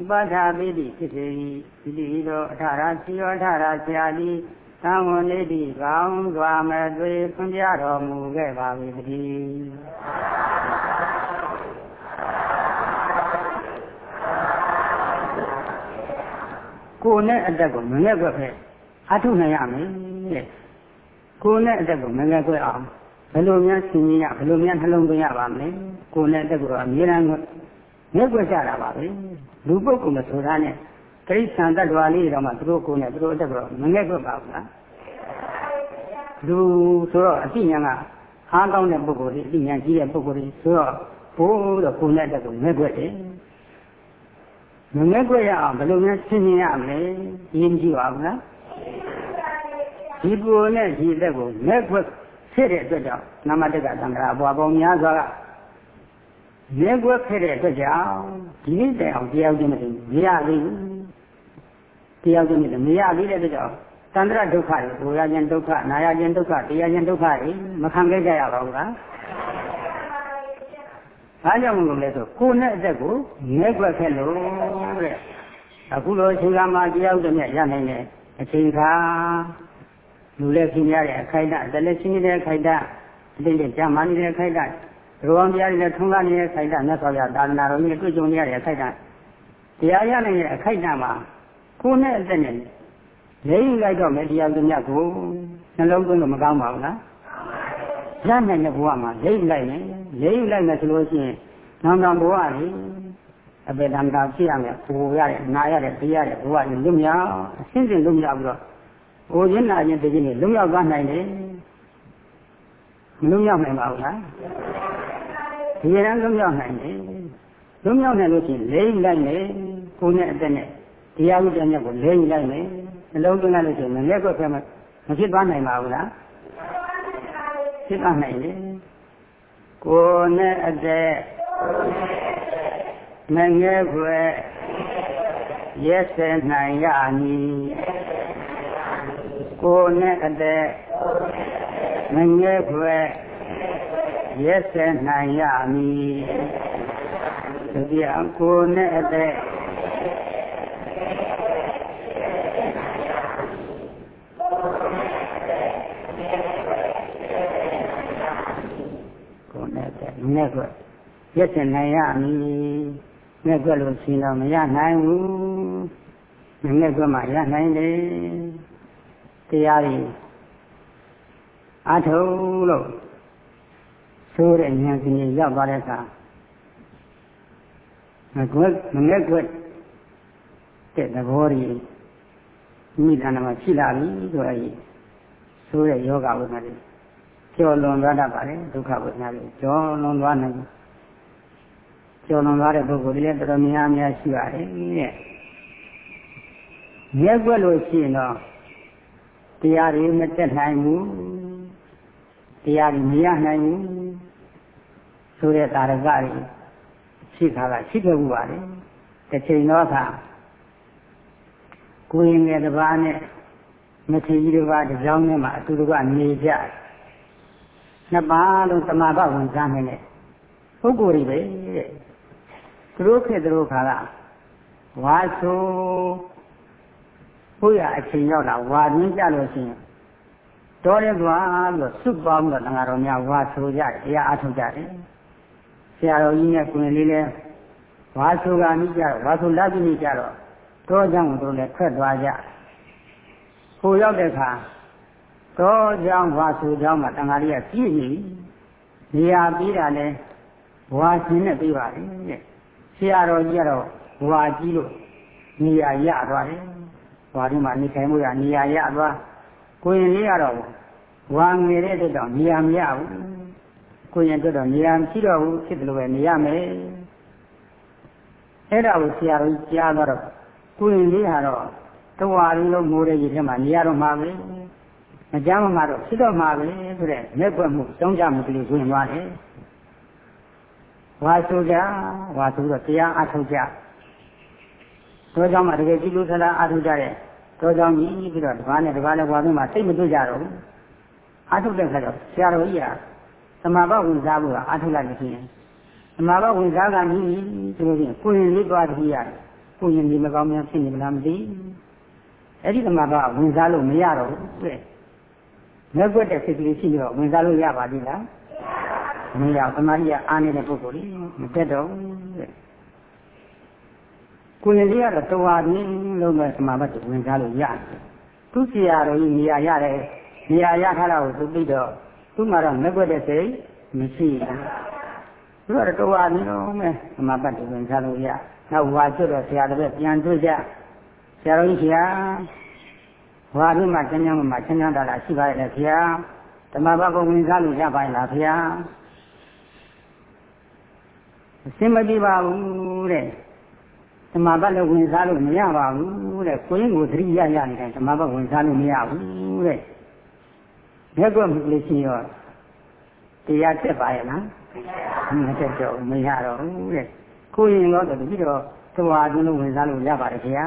ဥပထာပိတိဖြစ်စေ၏ဒီလိသောအထာရစီယောအထာရဆရာသည် သံဝန်လေးတိကောင်းစွာမဲ့သွေဖွင့်ပြတော်မူခဲ့ပါ၏တည်းကိုယ်နဲ့အတက်ကိုမငဲ့ွက်ပဲအထုနိုင်ရမယ်တဲ့ကိုယ်နဲ့အတက်ကိုမငဲ့ွက်အောင်ဘယ်လိုများဆင်ញရဘယ်လိုများနှလုံးသွင်းရပါမလဲကိုယ်နဲ့အတက်ကိုတော့အမြဲတမ်းငဲ့ွက်ကြတာပါပဲလူပုဂ္ဂိုလ်မဆိုတာနဲ့ တိရစ္ဆာန်တ attva လေးတော့မှသူတို့ကိုယ်နဲ့သူတို့အတက်ကိုတော့မငဲ့ွက်ပါဘူးလားလူဆိုတော့အတိညာကအားကောင်းတဲ့ပုဂ္ဂိုလ်တွေအတိညာကြီးတဲ့ပုဂ္ဂိုလ်တွေဆိုတော့ဘိုးတော့ကိုယ်နဲ့အတက်ကိုငဲ့ွက်တယ်မငဲ့ွက်ရအောင်ဘယ်လိုများဆင်ញင်ရမလဲရင်းကြည့်ပါဦးလားဒီကိုယ်နဲ့ဒီလက်ကိုငဲ့ွက်ဖြစ်တဲ့အတွက်ကြောင့်နမတက္ကသံဃာဘွားပေါင်းများစွာကငဲ့ွက်ဖြစ်တဲ့အတွက်ကြောင့်ဒီနေ့တိုင်အောင်တရားချင်းမသိမရသေးဘူး တရားချင်းမသိမရသေးတဲ့အတွက်ကြောင့်သန္တရဒုက္ခတွေဘုရားချင်းဒုက္ခနာယချင်းဒုက္ခတရားချင်းဒုက္ခတွေမခံခဲ့ကြရပါဘူးလားဘာကြောင့်လို့လဲဆိုကိုယ်နဲ့အသက်ကိုငဲကွက်ခဲ့လို့တဲ့အခုလိုအချိန်ကမှတရားဥဒ္ဓမြတ်ရနိုင်တဲ့အချိန်ခါလူလည်းပြင်ရတဲ့အခိုက်အတန့်တလည်းရှင်းနေတဲ့အခိုက်အတန့်အတိတ်ကကြာမှနေတဲ့အခိုက်အတန့်ဘုရားတရားတွေနဲ့ထုံးကားနေတဲ့အခိုက်အတန့်မြတ်စွာဘုရားသာသနာတော်ကြီးတွေ့ကြုံနေရတဲ့အခိုက်အတန့်တရားရနိုင်တဲ့အခိုက်အတန့်မှာ ကိုယ်နဲ့အသက်နဲ့လိမ့်လိုက်တော့မယ်တရားဥဒ္ဓမြတ်ကိုနှလုံးသွင်းလို့မကောင်းပါဘူးလားရနိုင်တဲ့ဘဝမှာလိမ့်လိုက်မယ်လိမ့်လိုက်မယ်ဆိုလို့ရှိရင်နောင်နောင်ဘဝကြီးအပေတံတာဖြစ်ရမယ်ပူရတယ်နာရတယ်ပြရတယ်ဘဝကြီးလွတ်မြောက်အရှင်းရှင်းလွတ်မြောက်ပြီးတော့အိုခြင်းနာခြင်းတခြင်းနဲ့လွတ်မြောက်သွားနိုင်တယ်မလွတ်မြောက်နိုင်ပါဘူးလားဒီရန်လွတ်မြောက်နိုင်တယ်လွတ်မြောက်နိုင်လို့ရှိရင်လိမ့်လိုက်မယ်ကိုယ်နဲ့အသက်နဲ့ တရားဥပဒေမြတ်ကိုလိမ့်လိုက်မယ်နှလုံးသွင်းလိုက်လို့ရှိရင်ငရဲကွက်ဖဲမဖြစ်သွားနိုင်ပါဘူးလားဖြစ်သွားနိုင်တယ်ကိုယ်နဲ့အသက်မငဲခွဲရက်စဲနိုင်ရမည်ကိုယ်နဲ့အသက်မငဲခွဲရက်စဲနိုင်ရမည်ဒီအကိုယ်နဲ့အသ နဲ့ကွရက်စင်နိုင်ရမည်နဲ့ကွလို့ရှိတော့မရနိုင်ဘူးနဲ့ကွမှရနိုင်တယ်တရားကြီးအထုံးလို့ဆိုးတဲ့ဉာဏ်ကြီးရောက်သွားတဲ့အခါမကွမငဲ့ကွတဲ့သဘောကြီးမိသားနာမှာရှိလာပြီဆိုရည်ဆိုးတဲ့ယောဂဝိမာတိ ကျော်လွန်သွားတတ်ပါလေဒုက္ခဝေဒနာတွေကျော်လွန်သွားနိုင်ကျော်လွန်သွားတဲ့ပုဂ္ဂိုလ်တွေလည်းတော်တော်များများရှိပါတယ်တဲ့မြဲကွက်လို့ရှိရင်တော့တရားတွေမတက်နိုင်ဘူးတရားတွေမရနိုင်ဘူးဆိုတဲ့တာရကတွေရှိခါကရှိခဲ့ဘူးပါလေတစ်ချိန်တော့ခါကိုရင်ငယ်တစ်ပါးနဲ့မထေကြီးတစ်ပါးတစ်ကြောင်းနဲ့မှအတူတူကနေကြတယ် နှစ်ပါးလုံးသမာဘဝင်စားနေတယ်ပုဂ္ဂိုလ်တွေပဲတဲ့သူတို့ခေတ်သူတို့ခါကဝါဆိုဘုရားအချိန်ရောက်တာဝါရင်းကြလို့ရှိရင်တော်ရဲသွားလို့စုပေါင်းတော့ငါတော်များဝါဆိုကြတယ်တရားအထုတ်ကြတယ်ဆရာတော်ကြီးနဲ့ကိုယ်လေးလည်းဝါဆိုကမိကြတော့ဝါဆိုလက်ပြီးကြတော့တောကြောင့်တို့လည်းထွက်သွားကြဟိုရောက်တဲ့အခါ တော့ကြောင့်ဘာဆိုကြောင့်မှတန်ဃာလေးကပြည့်နေနေရာပြီးတာလဲဘွာရှင်နဲ့ပြီးပါလေတဲ့ဆရာတော်ကြီးကတော့ဘွာကြီးလို့နေရာရသွားတယ်ဘွာဒီမှာနေထိုင်မှုရနေရာရသွားကိုရင်လေးကတော့ဘွာငယ်တဲ့အတွက်တော့နေရာမရဘူးကိုရင်အတွက်တော့နေရာမရှိတော့ဘူးဖြစ်တယ်လို့ပဲနေရမယ်အဲ့ဒါကိုဆရာတော်ကြီးကြားတော့ကိုရင်လေးကတော့တဝါလုံးလုံးမိုးတဲ့ရေထဲမှာနေရတော့မှာပဲ မကြမ်းမှာတော့ဖြစ်တော့မှာပဲဆိုတဲ့လက်ွက်မှုတောင်းကြမှုကလေးဝင်သွားတယ်ဝါဆိုကြဝါဆိုတော့တရားအထုတ်ကြတောကြောင့်မှတကယ်ကြည့်လို့ဆလားအထုတ်ကြတဲ့တောကြောင့်ကြီးပြီးတော့ဒီဘာနဲ့ဒီဘာနဲ့ဝါပြီးမှစိတ်မတွေ့ကြတော့ဘူးအထုတ်တဲ့ခါကျတော့ဆရာတော်ကြီးကသမာဘဝင်စားဖို့ကအထုတ်လိုက်လို့ရှိရင်သမာဘဝင်စားကမြည်ဆိုလို့ရှိရင်ကိုရင်လေးသွားတည်းရတယ်ကိုရင်ဒီမကောင်းများဖြစ်နေမလားမသိအဲ့ဒီသမာဘဝင်စားလို့မရတော့ဘူးတဲ့ မဲ့ွက်တဲ့စိတ်ကလေးရှိနေတော့ဝင်စားလို့ရပါသေးလားမရသမာဓိကအားနေတဲ့ပုဂ္ဂိုလ်ကြီးမတက်တော့တဲ့ကိုယ်လေးကတော့တော်ဟာင်းလုံးမဲ့သမာဘတ်ဝင်စားလို့ရတယ်သူဆရာတော်ကြီးနေရာရတယ်နေရာရထားတာကိုသူသိတော့သူ့မှာတော့မဲ့ွက်တဲ့စိတ်မရှိဘူးသူကတော့တော်ဟာင်းလုံးမဲ့သမာဘတ်ဝင်စားလို့ရနောက်ဝါကျွတ်တော့ဆရာတော်ပြန်တွေ့ကြဆရာတော်ကြီးဆရာ ဘွာတို့မှကျမ်းကျမ်းမှာကျမ်းကျမ်းတာလာရှိပါရဲ့လေဗျာဓမ္မဘကုံဝင်စားလို့ရပါလားဗျာအစင်မပြေပါဘူးတဲ့ဓမ္မဘလည်းဝင်စားလို့မရပါဘူးတဲ့ကိုရင်းကိုသတိရရနေတယ်ဓမ္မဘဝင်စားလို့မရဘူးတဲ့မြတ်ကွမှုလေးရှိရောတရားတက်ပါရဲ့လားမတက်တော့မရတော့ဘူးတဲ့ကိုရင်တော့တတိတော့သွားတွင်းလို့ဝင်စားလို့ရပါတယ်ခင်ဗျာ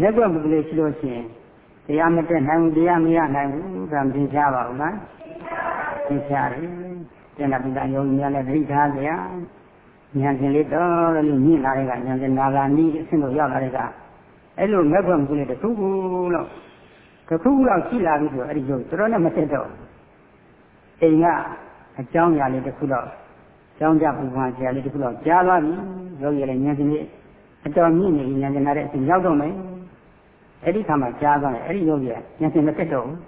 လက်ွက်မှုကလေးရှိလို့ရှိရင်တရားမတက်နိုင်ဘူးတရားမရနိုင်ဘူးဒါမသိချပါဘူးလားသိချတယ်ပြန်လာပြီးသားယောဂီများလည်းသတိထားကြရဉာဏ်ရှင်လေးတော်လို့ညှိလာတဲ့ကဉာဏ်ရှင်နာဂာနီးအဆင့်တို့ရောက်လာတဲ့ကအဲ့လိုမဲ့ခွင့်မှုလေးတစ်ခုခုလို့တစ်ခုခုလောက်ရှိလာပြီဆိုအဲ့ဒီယောဂီတော်တော်နဲ့မတက်တော့အိမ်ကအကြောင်းအရာလေးတစ်ခုတော့ကြောင်းကြပူပန်ဆရာလေးတစ်ခုတော့ကြားသွားပြီယောဂီလည်းဉာဏ်ရှင်လေးအတော်မြင့်နေဉာဏ်ရှင်လာတဲ့အချိန်ရောက်တော့မယ် အဲ့ဒီခါမှာကြားသွားတယ်အဲ့ဒီယောဂီကဉာဏ်ရှင်မတက်တော့ဘူး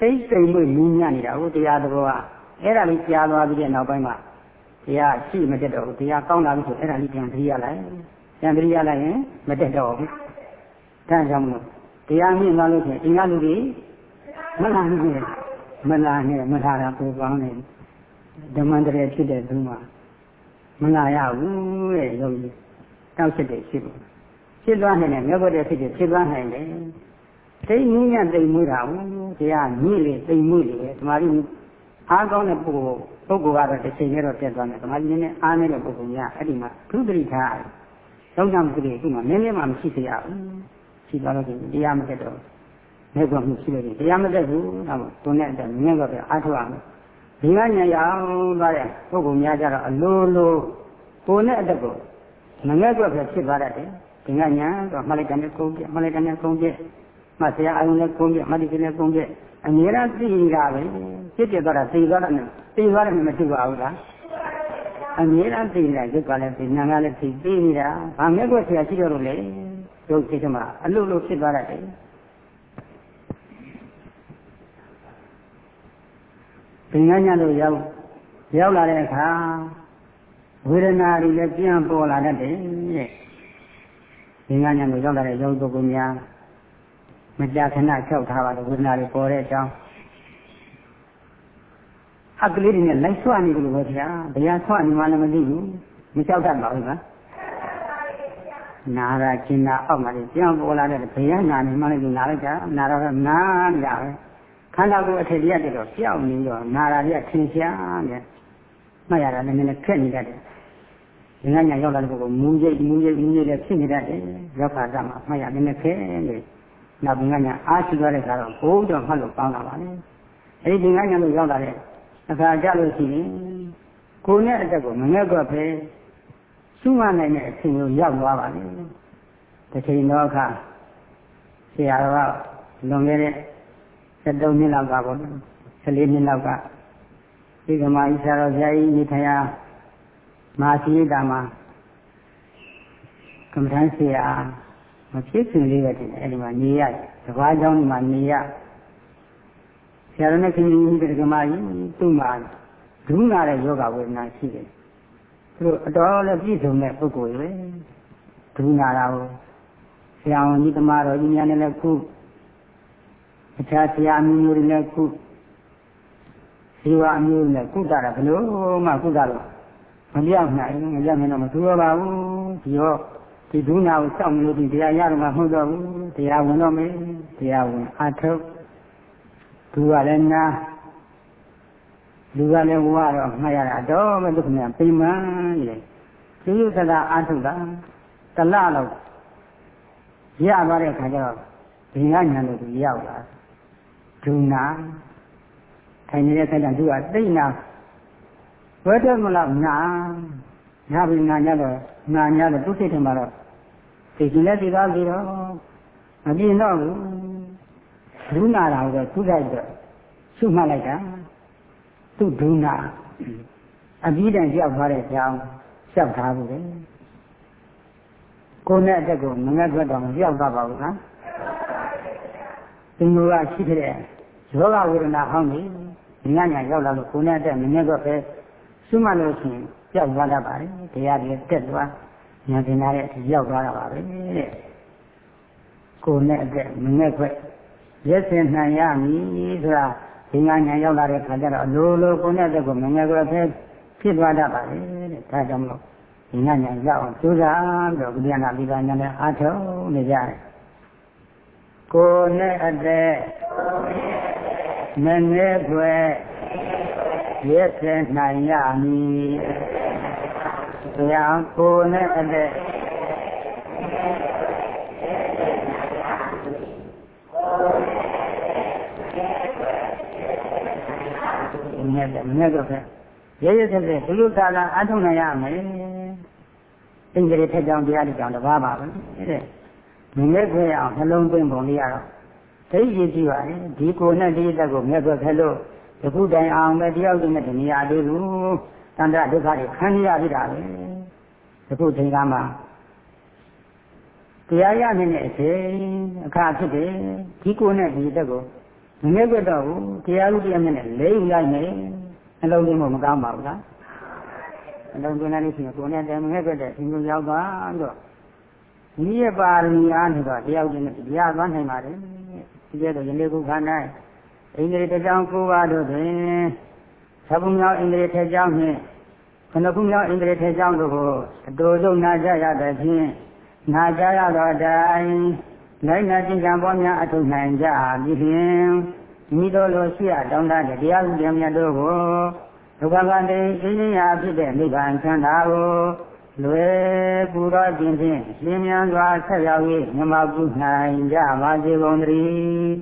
သိစိတ်လို့မြင်ရနေတာဟိုတရားတော်ကအဲ့ဒါလေးကြားသွားပြီးတဲ့နောက်ပိုင်းမှာတရားရှိမတက်တော့ဘူးတရားကောင်းလာပြီဆိုအဲ့ဒါလေးပြန်သတိရလိုက်ပြန်သတိရလိုက်ရင်မတက်တော့ဘူးဒါကြောင့်မလို့တရားမြင်သွားလို့ရှိရင်အင်္ဂါလူတွေမလာနဲ့မလာနဲ့မထားတာပူပေါင်းနေဓမ္မတရေဖြစ်တဲ့သူမှာမလာရဘူးတဲ့ယောဂီတောက်ချက်တွေရှိဘူး ဖြစ်သွားနိုင်တယ်မြတ်ဘုရားဖြစ်ဖြစ်ဖြစ်သွားနိုင်တယ်သိနည်းနဲ့သိမွေးတာဘူးတရားညိလေသိမွေးလေဓမ္မကြီးအားကောင်းတဲ့ပုဂ္ဂိုလ်ပုဂ္ဂိုလ်ကတော့တစ်ချိန်နဲ့တော့ပြတ်သွားတယ်ဓမ္မကြီးနဲ့အားနေတဲ့ပုဂ္ဂိုလ်များအဲ့ဒီမှာသုတ္တိထားလုံးဝမကြည့်ဘူးမှနည်းနည်းမှမရှိစေရဘူးရှိသွားလို့တရားမတက်တော့မဲ့ကွမှုရှိလို့တရားမတက်ဘူးဒါမှကိုယ်နဲ့အတက်မြင်တော့ပြအားထုတ်ရမယ်ဒီကညရအောင်သွားတဲ့ပုဂ္ဂိုလ်များကြတော့အလိုလိုကိုယ်နဲ့အတက်ကိုမငဲ့ကွက်ပဲဖြစ်သွားတတ်တယ် ဒီကညာတော့မှလိုက်တယ်ကုန်းပြမှလိုက်တယ်ကုန်းပြမှဆရာအယုံနဲ့ကုန်းပြမှတိကနဲ့ကုန်းပြအမြဲတမ်းသိနေတာပဲဖြစ်ပြသွားတာသိသွားတာနဲ့သိသွားတယ်မသိပါဘူးလားအမြဲတမ်းသိနေတာရုပ်ကလည်းသိနာကလည်းသိသိနေတာဘာငဲ့ကွက်ဆရာရှိတော့လို့လေရုပ်စိတ်ကမှအလုလုဖြစ်သွားတတ်တယ်ပင်ကညလို့ရောက်ရောက်လာတဲ့အခါဝေဒနာတွေလည်းပြန်ပေါ်လာတတ်တယ်တဲ့ပ င်ကညလို့ရောက်လာတဲ့ယောဂပုဂ္ဂိုလ်များမကြာခဏလျှောက်ထားပါတော့ဝေဒနာတွေပေါ်တဲ့အကြောင်းအကလေးတွေနဲ့လိုက်ဆွနေကြလို့ပဲဗျာဘယ်ဟာဆွနေမှလည်းမသိဘူးမလျှောက်တတ်ပါဘူးကွာနာရကျင်နာအောက်မှာပြန်ပေါ်လာတဲ့ဘယ်ဟာနာနေမှလည်းနာလိုက်တာနာတော့နာနေတာပဲခန္ဓာကိုယ်အထည်ရတဲ့တော့ကြောက်နေတော့နာတာကြီးထင်ရှားတယ်မှတ်ရတာလည်းနည်းနည်းခက်နေတတ်တယ်။ ငါညာရောက်လာတဲ့ပုဂ္ဂိုလ်မူရိပ်မူရိပ်မူရိပ်လည်းဖြစ်နေတတ်တယ်။ရောက်ခါကမှမှတ်ရနည်းနည်းခဲနေ။နောက်ငါညာအားရှိသွားတဲ့ခါတော့ဘိုးတော်မှတ်လို့ကောင်းလာပါလေ။အဲဒီငါညာလို့ရောက်လာတဲ့အခါကြလို့ရှိရင်ကိုယ်နဲ့အတက်ကိုမငဲ့တော့ပဲရှုမှတ်နိုင်တဲ့အချိန်ကိုရောက်သွားပါလေ။တစ်ချိန်တော့အခါဆရာတော်ကလွန်ခဲ့တဲ့73နှစ်လောက်ကပေါ့14နှစ်လောက်ကဒီကမာဣဆရာတော်ဆရာကြီးနေထိုင်ရာ မာရှိတာမှာကမ္ဘာန်းဆရာမဖြစ်ခင်လေးပဲတင်အဲ့ဒီမှာနေရတဘာကြောင့်ဒီမှာနေရဆရာတော်နဲ့ခင်ဗျားကြီးကမကြီးသူ့မှာဒုနာတဲ့ယောဂဝေဒနာရှိတယ်သူတို့အတော်လည်းပြည့်စုံတဲ့ပုဂ္ဂိုလ်ပဲဒုနာတာကိုဆရာဝန်ကြီးတမတော်ကြီးများနဲ့လည်းခုအခြားဆရာမျိုးတွေလည်းခုဇီဝအမျိုးတွေလည်းကုသတာဘယ်လိုမှကုသလို့ မပြောင်းနိုင်မပြောင်းနိုင်တော့မသူရပါဘူးဒီရောဒီဒုနာကိုစောင့်လို့ဒီတရားရတော့မှမဟုတ်တော့ဘူးတရားဝင်တော့မယ်တရားဝင်အထုတ်သူကလည်းနာလူကလည်းဝါတော့မှတ်ရတာတော့မဒုက္ခနဲ့ပိမှန်လေသူရုပ်သတာအထုတ်တာတလလောက်ရသွားတဲ့ခါကျတော့ဒီငါညာလို့သူရောက်လာဒုနာထိုင်နေတဲ့ခဏသူကသိနာ ဘယ်တော့မှလောက်နာညာပြီးနာညတော့နာညတော့သူစိတ်ထဲမှာတော့သိကျင်လက်သိသားပြီးတော့မပြင်းတော့ဘူးဒုနာတာကိုသူလိုက်တော့ရှုမှတ်လိုက်တာသူဒုနာအပြီးတန်ရောက်သွားတဲ့အကြောင်းလျှောက်ထားဘူးလေကိုယ်နဲ့အတက်ကိုမငတ်ထွက်တော့မပြောက်သွားပါဘူးနော်ဒီလိုကရှိတဲ့ယောဂဝေဒနာဟောင်းနေညညာရောက်လာလို့ကိုယ်နဲ့အတက်မငတ်တော့ပဲ ရှုမှတ်လို့ရှိရင်ပြောက်သွားတတ်ပါတယ်တရားတွေတက်သွားညာတင်လာတဲ့အထိရောက်သွားတာပါပဲတဲ့ကိုယ်နဲ့အတက်မငတ်ခွက်ရက်စင်နိုင်ရမည်ဆိုတာဒီငါညာရောက်လာတဲ့ခါကျတော့အလိုလိုကိုယ်နဲ့အတက်ကိုမငတ်ခွက်ပဲဖြစ်သွားတတ်ပါတယ်တဲ့ဒါကြောင့်မလို့ဒီညညာရောက်အောင်ကြိုးစားပြီးတော့ဉာဏ်နာပြီးသားညာနဲ့အားထုတ်နေကြတယ်ကိုယ်နဲ့အသက်မငဲ့ွ ယ်ရက်စဲနိုင်ရမည်ဘုရားကိုယ်နဲ့အသက်နဲ့လည်းမနဲ့တော့ပဲရရတဲ့တဲ့ဒီလိုသာသာအထုံနိုင်ရမယ်အင်္ဂလိပ်ထက်ကြောင့်တရားတွေကြောင့်တပါးပါပဲတဲ့မင်းရဲ့ခွဲအောင်နှလုံးသွင်းပုံလေးရတော့သိရည်ကြည့်ပါလေဒီကိုနဲ့ဒီတက်ကိုမြတ်စွာဘုရားလို့ ဒီခုတိုင်အောင်ပဲတယောက်တည်းနဲ့တနည်းအားသေးဘူးတန်ត្រဒုက္ခတွေခံရပြီတာပဲဒီခုချိန်ကမှတရားရနေတဲ့အချိန်အခါဖြစ်တယ်ဒီကိုနဲ့ဒီတက်ကိုမမြဲကြတော့ဘူးတရားဥပဒေနဲ့လဲယူလိုက်မယ်အလုံးလေးမမကောင်းပါဘူးလားအလုံးသွင်းလိုက်လို့ရှိရင်ကိုယ်နဲ့တည်းမမြဲကြတဲ့ဒီလိုရောက်သွားတော့ဒီရဲ့ပါရမီအားနဲ့တော့တယောက်ချင်းနဲ့တရားသွားနိုင်ပါတယ်ဒီကျတော့ယနေ့ခုခါ၌အင်္ဂလိပ်တစ်ကြောင်းကိုပါတို့တွင်သဘုံမြောက်အင်္ဂလိပ်တစ်ကြောင်းနှင့်ခဏခုမြောက်အင်္ဂလိပ်တစ်ကြောင်းတို့ကိုအတူဆုံးနာကြရတဲ့ဖြင့်နာကြရသောတိုင်လိုက်နာကျင့်ကြံပေါ်များအထုနိုင်ကြပြီဖြင့်မိတို့လိုရှိရတောင်းတတဲ့တရားဥပဒေမြတ်တို့ကိုဒုက္ခကံတည်းအင်းကြီးရာဖြစ်တဲ့နိဗ္ဗာန်ချမ်းသာကိုလွယ်ကူသောခြင်းဖြင့်လင်းမြန်စွာဆက်ရောက်၍မြမကုနိုင်ကြပါစေကုန်သတည်း